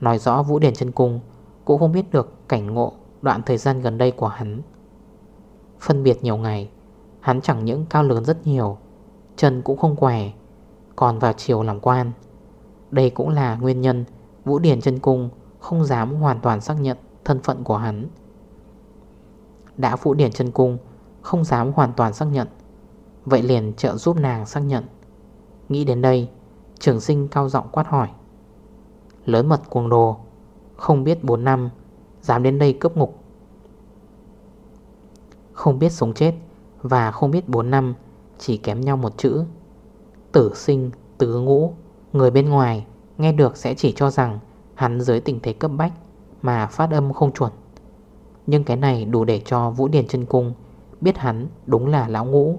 Speaker 2: Nói rõ Vũ Điền chân Cung Cũng không biết được cảnh ngộ Đoạn thời gian gần đây của hắn. Phân biệt nhiều ngày, Hắn chẳng những cao lớn rất nhiều, Chân cũng không quẻ Còn vào chiều làm quan. Đây cũng là nguyên nhân Vũ Điển chân Cung không dám hoàn toàn xác nhận thân phận của hắn. Đã Vũ Điển chân Cung không dám hoàn toàn xác nhận Vậy liền trợ giúp nàng xác nhận. Nghĩ đến đây Trường sinh cao giọng quát hỏi. Lớn mật cuồng đồ Không biết 4 năm Dám đến đây cướp ngục. Không biết sống chết Và không biết 4 năm Chỉ kém nhau một chữ. Tử sinh, tứ ngũ Người bên ngoài nghe được sẽ chỉ cho rằng Hắn dưới tình thế cấp bách Mà phát âm không chuẩn. Nhưng cái này đủ để cho Vũ Điền chân Cung Biết hắn đúng là lão ngũ.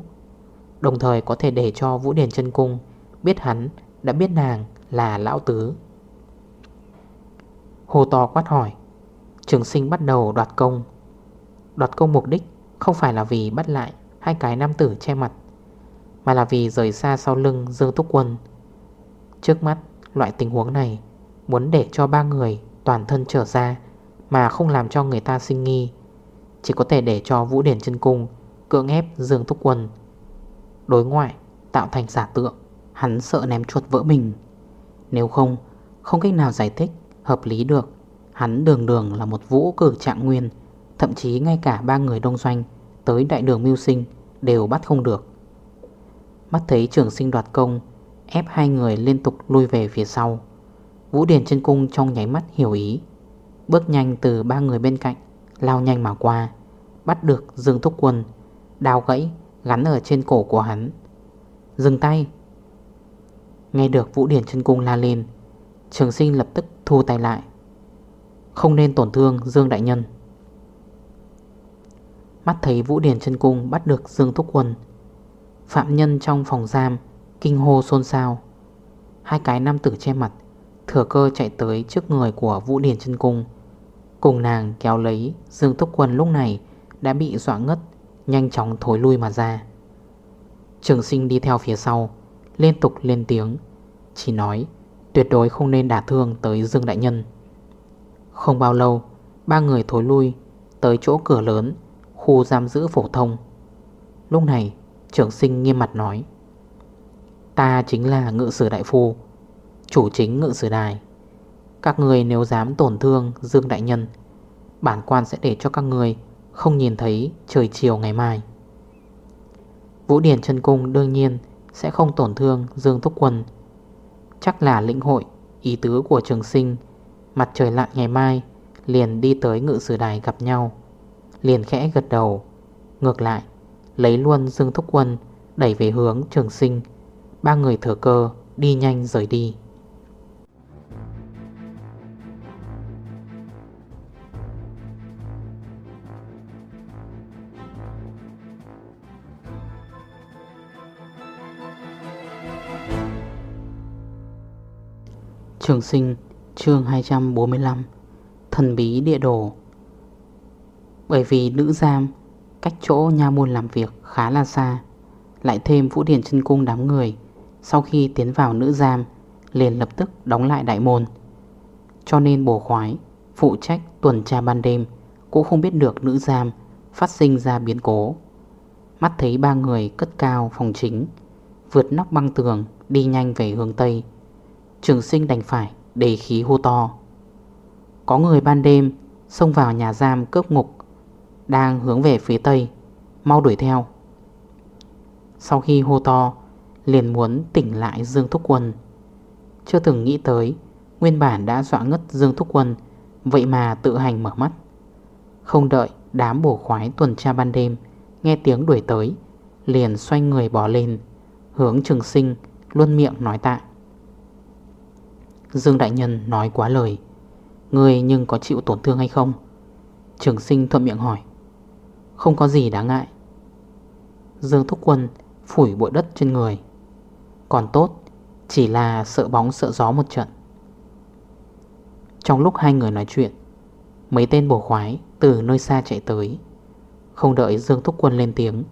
Speaker 2: Đồng thời có thể để cho Vũ Điền chân Cung Biết hắn, đã biết nàng là lão tứ. Hồ to quát hỏi, Trường sinh bắt đầu đoạt công. Đoạt công mục đích Không phải là vì bắt lại Hai cái nam tử che mặt, Mà là vì rời xa sau lưng Dương Túc Quân. Trước mắt, loại tình huống này Muốn để cho ba người toàn thân trở ra Mà không làm cho người ta sinh nghi, Chỉ có thể để cho Vũ Điển chân Cung Cưỡng ép Dương túc Quân Đối ngoại, tạo thành giả tượng, Hắn sợ ném chuột vỡ mình. Nếu không Không cách nào giải thích, Hợp lý được. Hắn đường đường là một vũ cử trạng nguyên, Thậm chí ngay cả ba người đông doanh Tới đại đường mưu sinh Đều bắt không được. Mắt thấy trưởng sinh đoạt công, Ép hai người liên tục lui về phía sau. Vũ Điển chân cung trong nháy mắt hiểu ý, Bước nhanh từ ba người bên cạnh, Lao nhanh mà qua, Bắt được Dương Thúc Quân Đào gãy gắn ở trên cổ của hắn. Dừng tay. Nghe được Vũ Điển chân cung la lên, Trường sinh lập tức thu tay lại. Không nên tổn thương Dương Đại Nhân. Mắt thấy Vũ Điển chân cung bắt được Dương Thúc Quân, Phạm nhân trong phòng giam Kinh hô xôn xao. Hai cái nam tử che mặt, Thừa cơ chạy tới trước người của Vũ Điển chân cung. Cùng nàng kéo lấy Dương Thúc Quân lúc này Đã bị dọa ngất. Nhanh chóng thối lui mà ra. Trường sinh đi theo phía sau, Liên tục lên tiếng. Chỉ nói, tuyệt đối không nên đả thương tới Dương Đại Nhân. Không bao lâu, Ba người thối lui Tới chỗ cửa lớn, Khu giam giữ phổ thông. Lúc này trưởng sinh nghiêm mặt nói, Ta chính là ngự sử đại phu, Chủ chính ngự sử đài. Các người nếu dám tổn thương Dương Đại Nhân, Bản quan sẽ để cho các người không nhìn thấy trời chiều ngày mai. Vũ Điển chân Cung đương nhiên Sẽ không tổn thương Dương Thúc Quân. Chắc là lĩnh hội Ý tứ của trường sinh, Mặt trời lặn ngày mai, Liền đi tới ngự sử đài gặp nhau. Liền khẽ gật đầu, Ngược lại, Lấy luôn Dương Thúc Quân Đẩy về hướng trường sinh. Ba người thừa cơ, đi nhanh rời đi. Trường sinh, chương 245 Thần bí địa đồ. Bởi vì nữ giam Cách chỗ nha môn làm việc khá là xa, Lại thêm Vũ Điển chân cung đám người, Sau khi tiến vào nữ giam, Liền lập tức đóng lại đại môn. Cho nên bổ khoái, Phụ trách tuần tra ban đêm, Cũng không biết được nữ giam Phát sinh ra biến cố. Mắt thấy ba người cất cao phòng chính, Vượt nóc băng tường, Đi nhanh về hướng Tây Trường sinh đành phải, đề khí hô to. Có người ban đêm Xông vào nhà giam cướp ngục, Đang hướng về phía tây, Mau đuổi theo. Sau khi hô to, Liền muốn tỉnh lại Dương Thúc Quân. Chưa từng nghĩ tới, Nguyên bản đã dọa ngất Dương Thúc Quân, Vậy mà tự hành mở mắt. Không đợi đám bổ khoái tuần tra ban đêm Nghe tiếng đuổi tới, Liền xoay người bỏ lên, Hướng trường sinh Luôn miệng nói tạ. Dương Đại Nhân nói quá lời. Ngươi nhưng có chịu tổn thương hay không? Trường sinh thuận miệng hỏi. Không có gì đáng ngại. Dương Thúc Quân phủi bụi đất trên người. Còn tốt, Chỉ là sợ bóng sợ gió một trận. Trong lúc hai người nói chuyện, Mấy tên bổ khoái từ nơi xa chạy tới. Không đợi Dương Thúc Quân lên tiếng,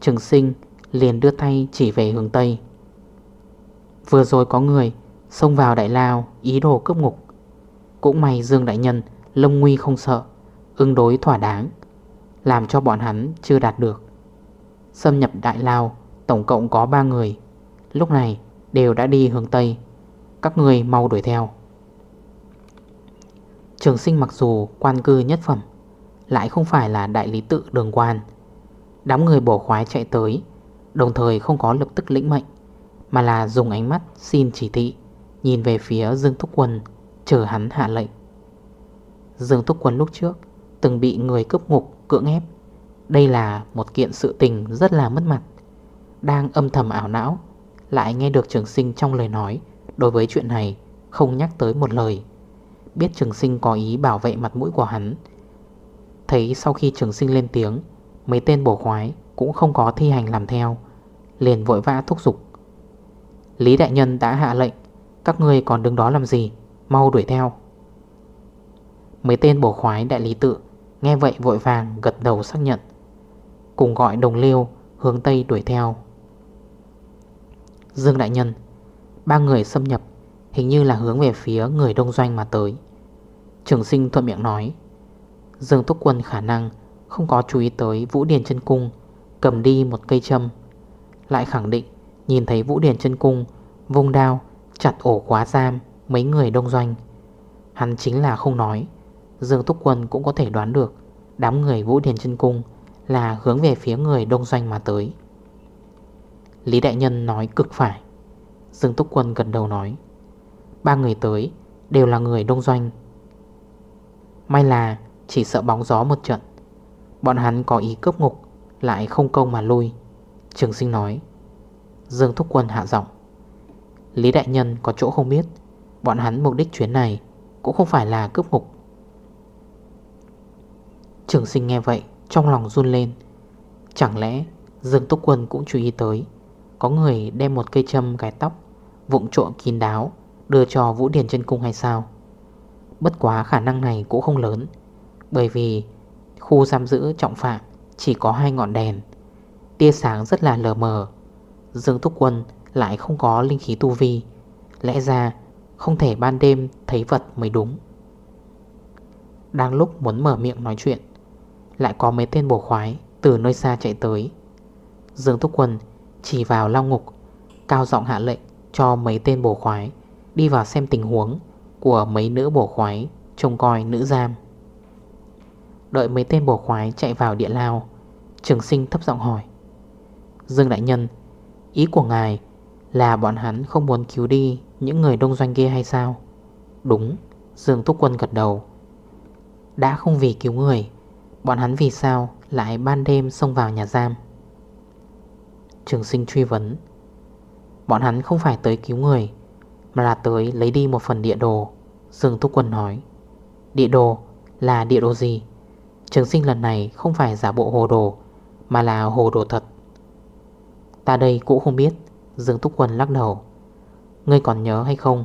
Speaker 2: Trường sinh liền đưa tay chỉ về hướng Tây. Vừa rồi có người Xông vào đại lao, ý đồ cướp ngục. Cũng may Dương Đại Nhân, lâm nguy không sợ, Ứng đối thỏa đáng, Làm cho bọn hắn chưa đạt được. Xâm nhập đại lao, Tổng cộng có 3 người, Lúc này đều đã đi hướng Tây. Các người mau đuổi theo. Trường sinh mặc dù quan cư nhất phẩm, Lại không phải là đại lý tự đường quan. Đám người bổ khoái chạy tới, Đồng thời không có lập tức lĩnh mệnh, Mà là dùng ánh mắt xin chỉ thị. Nhìn về phía Dương Thúc Quân, Chờ hắn hạ lệnh. Dương Thúc Quân lúc trước Từng bị người cướp ngục cưỡng ép. Đây là một kiện sự tình rất là mất mặt. Đang âm thầm ảo não, Lại nghe được trường sinh trong lời nói. Đối với chuyện này, Không nhắc tới một lời. Biết trường sinh có ý bảo vệ mặt mũi của hắn. Thấy sau khi trường sinh lên tiếng, Mấy tên bổ khoái Cũng không có thi hành làm theo, Liền vội vã thúc giục. Lý Đại Nhân đã hạ lệnh các người còn đứng đó làm gì? Mau đuổi theo. Mấy tên bổ khoái đại lý tự Nghe vậy vội vàng gật đầu xác nhận. Cùng gọi đồng liêu, Hướng Tây đuổi theo. Dương Đại Nhân, Ba người xâm nhập, Hình như là hướng về phía người đông doanh mà tới. Trường sinh thuận miệng nói, Dương Túc Quân khả năng Không có chú ý tới Vũ Điền chân Cung, Cầm đi một cây châm. Lại khẳng định nhìn thấy Vũ Điền chân Cung, Vung đao chặt ổ khóa giam, Mấy người đông doanh. Hắn chính là không nói, Dương Túc Quân cũng có thể đoán được, Đám người Vũ Điền chân Cung Là hướng về phía người đông doanh mà tới. Lý Đại Nhân nói cực phải. Dương Túc Quân gần đầu nói, Ba người tới đều là người đông doanh. May là chỉ sợ bóng gió một trận, Bọn hắn có ý cướp ngục, Lại không công mà lui. Trường sinh nói, Dương Thúc Quân hạ giọng Lý Đại Nhân có chỗ không biết. Bọn hắn mục đích chuyến này Cũng không phải là cướp ngục Trường sinh nghe vậy, Trong lòng run lên. Chẳng lẽ Dương Túc Quân cũng chú ý tới, Có người đem một cây châm cái tóc, Vụng trộn kín đáo, Đưa cho Vũ Điền chân cung hay sao? Bất quá khả năng này cũng không lớn, Bởi vì khu giam giữ trọng phạm Chỉ có hai ngọn đèn. Tia sáng rất là lờ mờ. Dương Túc Quân lại không có linh khí tu vi. Lẽ ra, không thể ban đêm thấy vật mới đúng. Đang lúc muốn mở miệng nói chuyện, Lại có mấy tên bổ khoái Từ nơi xa chạy tới. Dương Túc Quân chỉ vào lao ngục, Cao giọng hạ lệnh cho mấy tên bổ khoái Đi vào xem tình huống Của mấy nữ bổ khoái Trông coi nữ giam. Đợi mấy tên bổ khoái chạy vào địa lao, Trường sinh thấp giọng hỏi, Dương Đại Nhân, Ý của ngài là bọn hắn không muốn cứu đi Những người đông doanh kia hay sao? Đúng, Dương Túc Quân gật đầu. Đã không vì cứu người, Bọn hắn vì sao lại ban đêm xông vào nhà giam? Trường sinh truy vấn. Bọn hắn không phải tới cứu người, Mà là tới lấy đi một phần địa đồ, Dương Túc Quân nói. Địa đồ là địa đồ gì? Trường sinh lần này không phải giả bộ hồ đồ, Mà là hồ đồ thật. Ta đây cũng không biết. Dương Túc Quân lắc đầu. Ngươi còn nhớ hay không?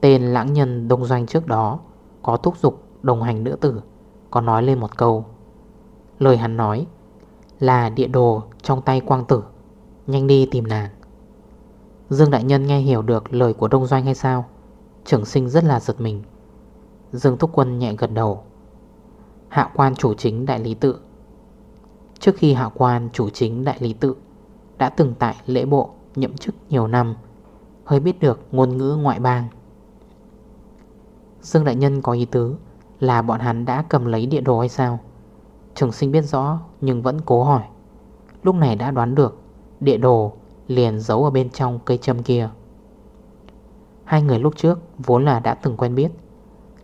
Speaker 2: Tên lãng nhân đông doanh trước đó Có thúc dục đồng hành nữ tử, Có nói lên một câu. Lời hắn nói Là địa đồ trong tay quang tử. Nhanh đi tìm nàng. Dương Đại Nhân nghe hiểu được lời của Đông Doanh hay sao? Trưởng sinh rất là giật mình. Dương Thúc Quân nhẹ gật đầu. Hạ quan chủ chính đại lý tự. Trước khi hạ quan chủ chính đại lý tự Đã từng tại lễ bộ nhậm chức nhiều năm, Hơi biết được ngôn ngữ ngoại bang. Dương Đại Nhân có ý tứ Là bọn hắn đã cầm lấy địa đồ hay sao? Trường sinh biết rõ Nhưng vẫn cố hỏi. Lúc này đã đoán được, Địa đồ liền giấu ở bên trong cây châm kia. Hai người lúc trước vốn là đã từng quen biết.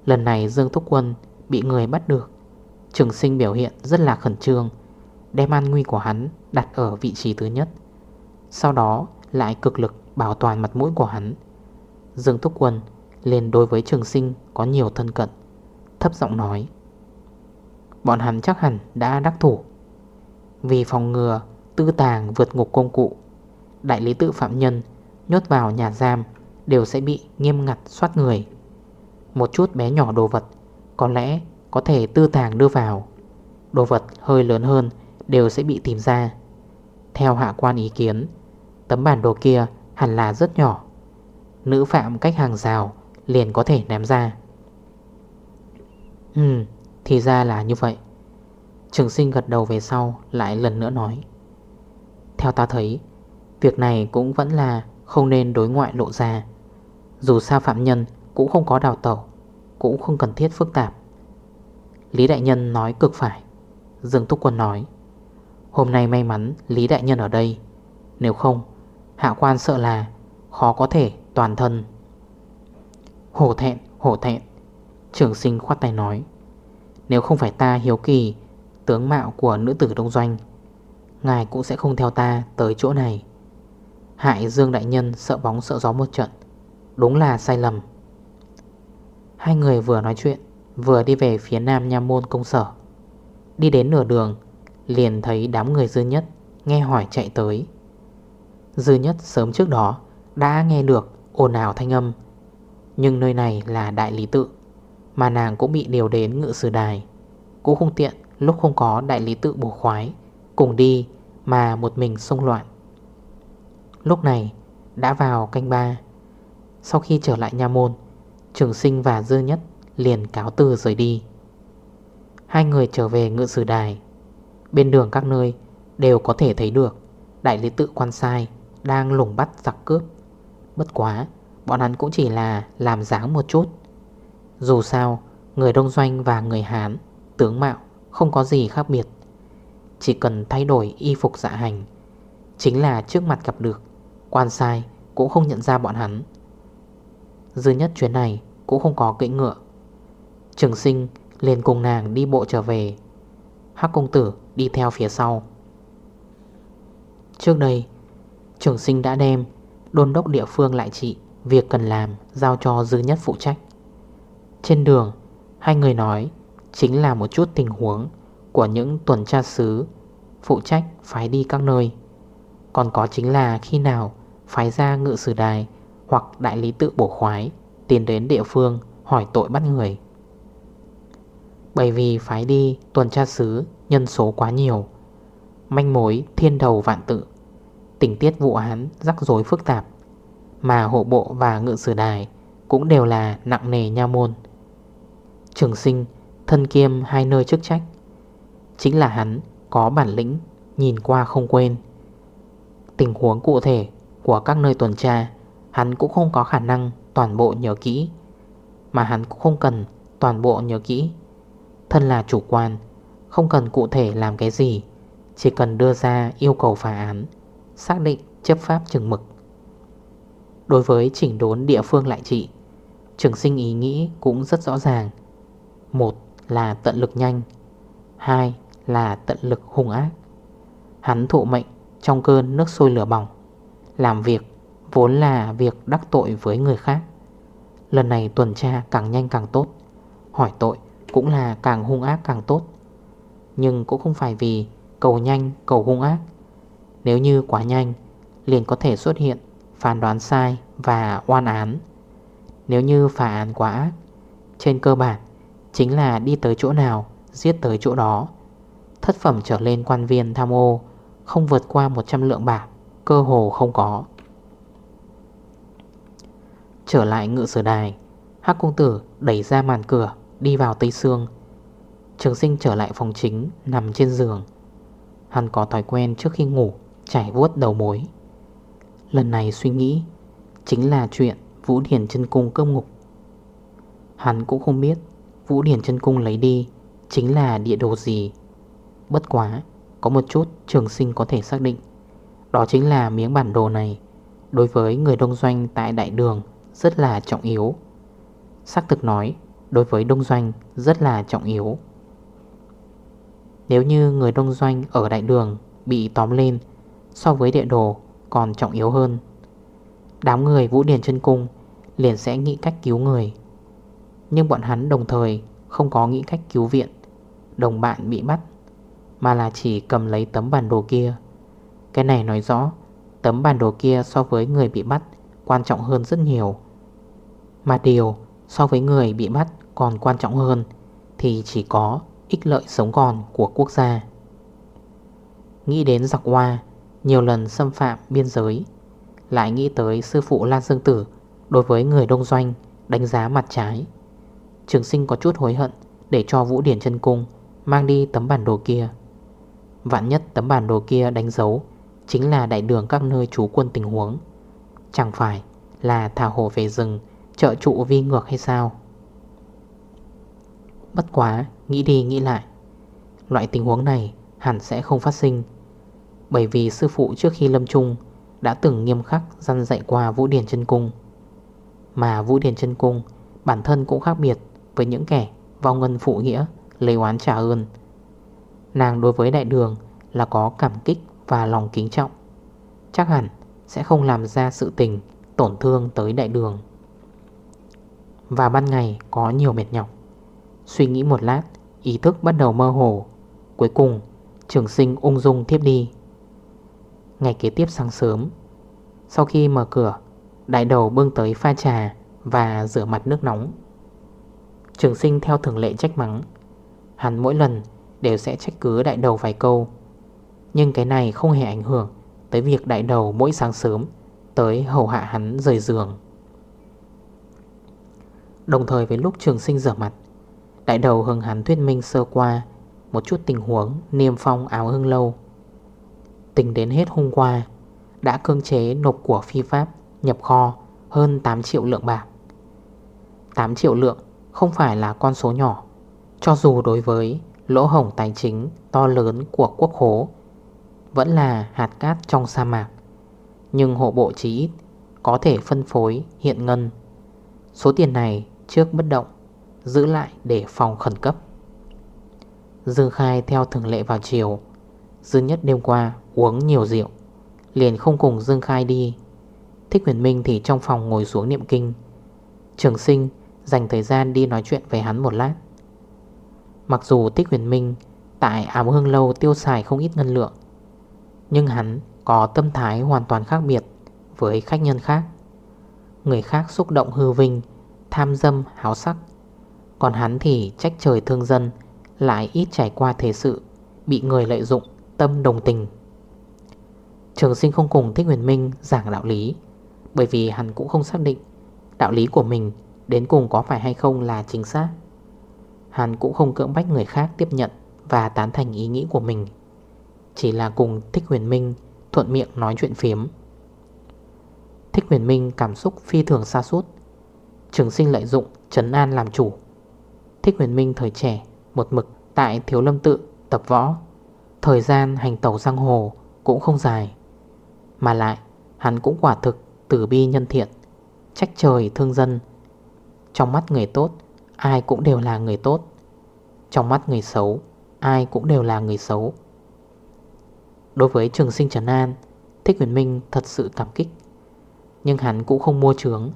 Speaker 2: Lần này Dương Thúc Quân bị người bắt được. Trường sinh biểu hiện rất là khẩn trương, Đem an nguy của hắn đặt ở vị trí thứ nhất. Sau đó lại cực lực bảo toàn mặt mũi của hắn. Dương Thúc Quân liền đối với trường sinh có nhiều thân cận, Thấp giọng nói, Bọn hắn chắc hẳn đã đắc thủ. Vì phòng ngừa, tư tàng vượt ngục công cụ, Đại lý tự phạm nhân nhốt vào nhà giam Đều sẽ bị nghiêm ngặt soát người. Một chút bé nhỏ đồ vật Có lẽ có thể tư tàng đưa vào. Đồ vật hơi lớn hơn Đều sẽ bị tìm ra. Theo hạ quan ý kiến Tấm bản đồ kia hẳn là rất nhỏ. Nữ phạm cách hàng rào Liền có thể ném ra. Ừ Thì ra là như vậy. Trường sinh gật đầu về sau Lại lần nữa nói. Theo ta thấy, Việc này cũng vẫn là không nên đối ngoại lộ ra. Dù sao phạm nhân cũng không có đào tẩu, Cũng không cần thiết phức tạp. Lý Đại Nhân nói cực phải. Dương Túc Quân nói, Hôm nay may mắn Lý Đại Nhân ở đây. Nếu không Hạ quan sợ là khó có thể toàn thân. Hổ thẹn, hổ thẹn trưởng sinh khoát tay nói. Nếu không phải ta hiếu kỳ Tướng mạo của nữ tử đông doanh Ngài cũng sẽ không theo ta tới chỗ này. Hại Dương Đại Nhân sợ bóng sợ gió một trận Đúng là sai lầm. Hai người vừa nói chuyện Vừa đi về phía nam nha môn công sở. Đi đến nửa đường Liền thấy đám người dư nhất Nghe hỏi chạy tới. Dư nhất sớm trước đó Đã nghe được ồn ào thanh âm. Nhưng nơi này là đại lý tự, Mà nàng cũng bị điều đến ngự sử đài. Cũng không tiện lúc không có đại lý tự bổ khoái, Cùng đi mà một mình xông loạn. Lúc này đã vào canh ba. Sau khi trở lại nha môn, Trường sinh và dư nhất liền cáo từ rời đi. Hai người trở về ngự sử đài. Bên đường các nơi Đều có thể thấy được Đại lý tự quan sai. Đang lùng bắt giặc cướp. Bất quá, Bọn hắn cũng chỉ là làm dáng một chút. Dù sao, Người Đông Doanh và người Hán, Tướng mạo không có gì khác biệt. Chỉ cần thay đổi y phục dạ hành, Chính là trước mặt gặp được, Quan sai cũng không nhận ra bọn hắn. Dư nhất chuyến này Cũng không có kỹ ngựa. Trường sinh liền cùng nàng đi bộ trở về. Hắc công tử đi theo phía sau. Trước đây Trường sinh đã đem, Đôn đốc địa phương lại trị Việc cần làm, giao cho dư nhất phụ trách. Trên đường, Hai người nói, Chính là một chút tình huống Của những tuần tra sứ Phụ trách phái đi các nơi. Còn có chính là khi nào Phái ra ngự sử đài Hoặc đại lý tự bổ khoái, Tiến đến địa phương, hỏi tội bắt người. Bởi vì phái đi tuần tra sứ Nhân số quá nhiều, Manh mối thiên đầu vạn tự. Tình tiết vụ án rắc rối phức tạp, Mà hộ bộ và ngự sử đài Cũng đều là nặng nề nha môn. Trường sinh, Thân kiêm hai nơi chức trách, Chính là hắn có bản lĩnh Nhìn qua không quên. Tình huống cụ thể của các nơi tuần tra, Hắn cũng không có khả năng toàn bộ nhớ kỹ, Mà hắn cũng không cần toàn bộ nhớ kỹ. Thân là chủ quan, Không cần cụ thể làm cái gì, Chỉ cần đưa ra yêu cầu phá án. Xác định chấp pháp chừng mực. Đối với chỉnh đốn địa phương lại trị, Trường sinh ý nghĩ cũng rất rõ ràng. Một là tận lực nhanh, Hai là tận lực hung ác. Hắn thụ mệnh trong cơn nước sôi lửa bỏng, Làm việc vốn là việc đắc tội với người khác. Lần này tuần tra càng nhanh càng tốt, Hỏi tội cũng là càng hung ác càng tốt. Nhưng cũng không phải vì cầu nhanh cầu hung ác nếu như quá nhanh, liền có thể xuất hiện phán đoán sai và oan án. Nếu như phá án quá ác Trên cơ bản chính là đi tới chỗ nào, giết tới chỗ đó. Thất phẩm trở lên quan viên tham ô Không vượt qua 100 lượng bạc, Cơ hồ không có. Trở lại ngự sử đài, Hắc công tử đẩy ra màn cửa, Đi vào Tây Sương. Trường sinh trở lại phòng chính, Nằm trên giường. Hắn có thói quen trước khi ngủ Chảy vuốt đầu mối. Lần này suy nghĩ, Chính là chuyện Vũ Điển chân cung cơm ngục. Hắn cũng không biết Vũ Điển chân cung lấy đi Chính là địa đồ gì. Bất quá, Có một chút trường sinh có thể xác định. Đó chính là miếng bản đồ này, Đối với người đông doanh tại đại đường Rất là trọng yếu. Xác thực nói, Đối với đông doanh rất là trọng yếu. Nếu như người đông doanh ở đại đường Bị tóm lên So với địa đồ còn trọng yếu hơn. Đám người Vũ điền chân Cung Liền sẽ nghĩ cách cứu người. Nhưng bọn hắn đồng thời Không có nghĩ cách cứu viện Đồng bạn bị bắt, Mà là chỉ cầm lấy tấm bản đồ kia. Cái này nói rõ, Tấm bản đồ kia so với người bị bắt Quan trọng hơn rất nhiều. Mà điều so với người bị bắt Còn quan trọng hơn Thì chỉ có ích lợi sống còn của quốc gia. Nghĩ đến giặc hoa nhiều lần xâm phạm biên giới. Lại nghĩ tới sư phụ Lan Dương Tử Đối với người đông doanh Đánh giá mặt trái. Trường sinh có chút hối hận Để cho Vũ Điển chân Cung Mang đi tấm bản đồ kia. Vạn nhất tấm bản đồ kia đánh dấu Chính là đại đường các nơi trú quân tình huống, Chẳng phải là thả hồ về rừng Trợ trụ vi ngược hay sao? Bất quá, Nghĩ đi nghĩ lại, Loại tình huống này hẳn sẽ không phát sinh. Bởi vì sư phụ trước khi lâm trung Đã từng nghiêm khắc Dăn dạy qua Vũ Điển chân Cung. Mà Vũ Điển chân Cung Bản thân cũng khác biệt với những kẻ vào ngân phụ nghĩa, Lấy oán trả ơn. Nàng đối với đại đường là có cảm kích và lòng kính trọng. Chắc hẳn sẽ không làm ra sự tình tổn thương tới đại đường. Và ban ngày có nhiều mệt nhọc. Suy nghĩ một lát, Ý thức bắt đầu mơ hồ. Cuối cùng, trường sinh ung dung thiếp đi. Ngày kế tiếp sáng sớm, Sau khi mở cửa, Đại đầu bưng tới pha trà Và rửa mặt nước nóng. Trường sinh theo thường lệ trách mắng, Hắn mỗi lần đều sẽ trách cứ đại đầu vài câu. Nhưng cái này không hề ảnh hưởng Tới việc đại đầu mỗi sáng sớm Tới hầu hạ hắn rời giường. Đồng thời với lúc trường sinh rửa mặt, Đại đầu hưng hắn thuyết minh sơ qua Một chút tình huống niêm phong áo hưng lâu. Tính đến hết hôm qua, Đã cương chế nộp của phi pháp Nhập kho hơn 8 triệu lượng bạc. 8 triệu lượng không phải là con số nhỏ, Cho dù đối với lỗ hổng tài chính to lớn của quốc hố Vẫn là hạt cát trong sa mạc. Nhưng hộ bộ chỉ ít có thể phân phối hiện ngân. Số tiền này trước bất động, Giữ lại để phòng khẩn cấp. Dương Khai theo thường lệ vào chiều Dương Nhất đêm qua uống nhiều rượu, Liền không cùng Dương Khai đi. Thích huyền minh thì trong phòng ngồi xuống niệm kinh. Trường sinh dành thời gian đi nói chuyện với hắn một lát. Mặc dù Thích huyền minh tại ám hương lâu tiêu xài không ít ngân lượng, Nhưng hắn có tâm thái hoàn toàn khác biệt với khách nhân khác. Người khác xúc động hư vinh, Tham dâm, háo sắc. Còn hắn thì trách trời thương dân, Lại ít trải qua thế sự, Bị người lợi dụng tâm đồng tình. Trường sinh không cùng Thích Huyền Minh giảng đạo lý, Bởi vì hắn cũng không xác định Đạo lý của mình đến cùng có phải hay không là chính xác. Hắn cũng không cưỡng bách người khác tiếp nhận Và tán thành ý nghĩ của mình, Chỉ là cùng Thích Huyền Minh Thuận miệng nói chuyện phiếm. Thích huyền minh cảm xúc phi thường xa suốt, Trường sinh lợi dụng Trấn An làm chủ. Thích huyền minh thời trẻ, Một mực tại Thiếu Lâm Tự tập võ. Thời gian hành tàu giang hồ Cũng không dài. Mà lại, hắn cũng quả thực Tử bi nhân thiện, Trách trời thương dân. Trong mắt người tốt, Ai cũng đều là người tốt. Trong mắt người xấu, Ai cũng đều là người xấu. Đối với trường sinh Trần An, Thích huyền minh thật sự cảm kích. Nhưng hắn cũng không mua trướng,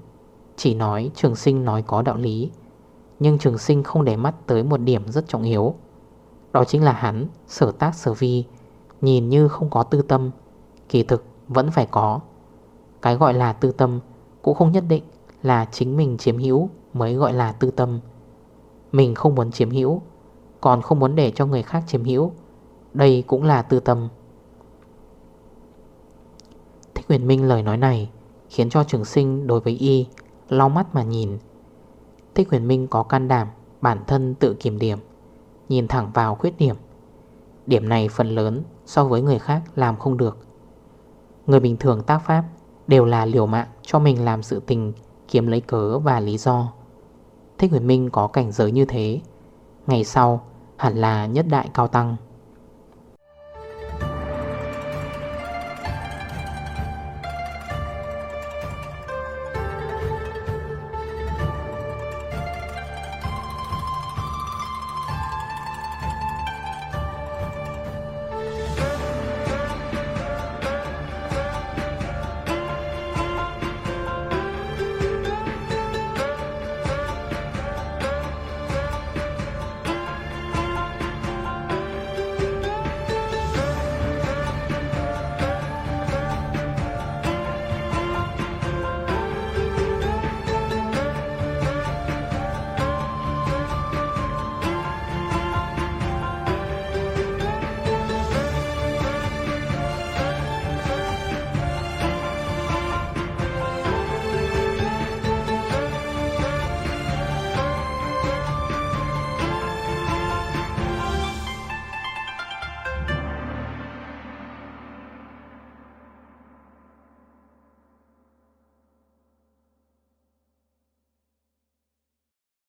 Speaker 2: Chỉ nói trường sinh nói có đạo lý. Nhưng trường sinh không để mắt tới một điểm rất trọng yếu. Đó chính là hắn, sở tác sở vi, Nhìn như không có tư tâm, Kỳ thực vẫn phải có. Cái gọi là tư tâm Cũng không nhất định là chính mình chiếm hữu Mới gọi là tư tâm. Mình không muốn chiếm hữu, Còn không muốn để cho người khác chiếm hữu. Đây cũng là tư tâm. Thích huyền minh lời nói này Khiến cho trường sinh đối với y Lau mắt mà nhìn. Thích huyền minh có can đảm Bản thân tự kiểm điểm. Nhìn thẳng vào khuyết điểm. Điểm này phần lớn so với người khác làm không được. Người bình thường tác pháp Đều là liều mạng cho mình làm sự tình, Kiếm lấy cớ và lý do. Thích huyền minh có cảnh giới như thế, Ngày sau hẳn là nhất đại cao tăng.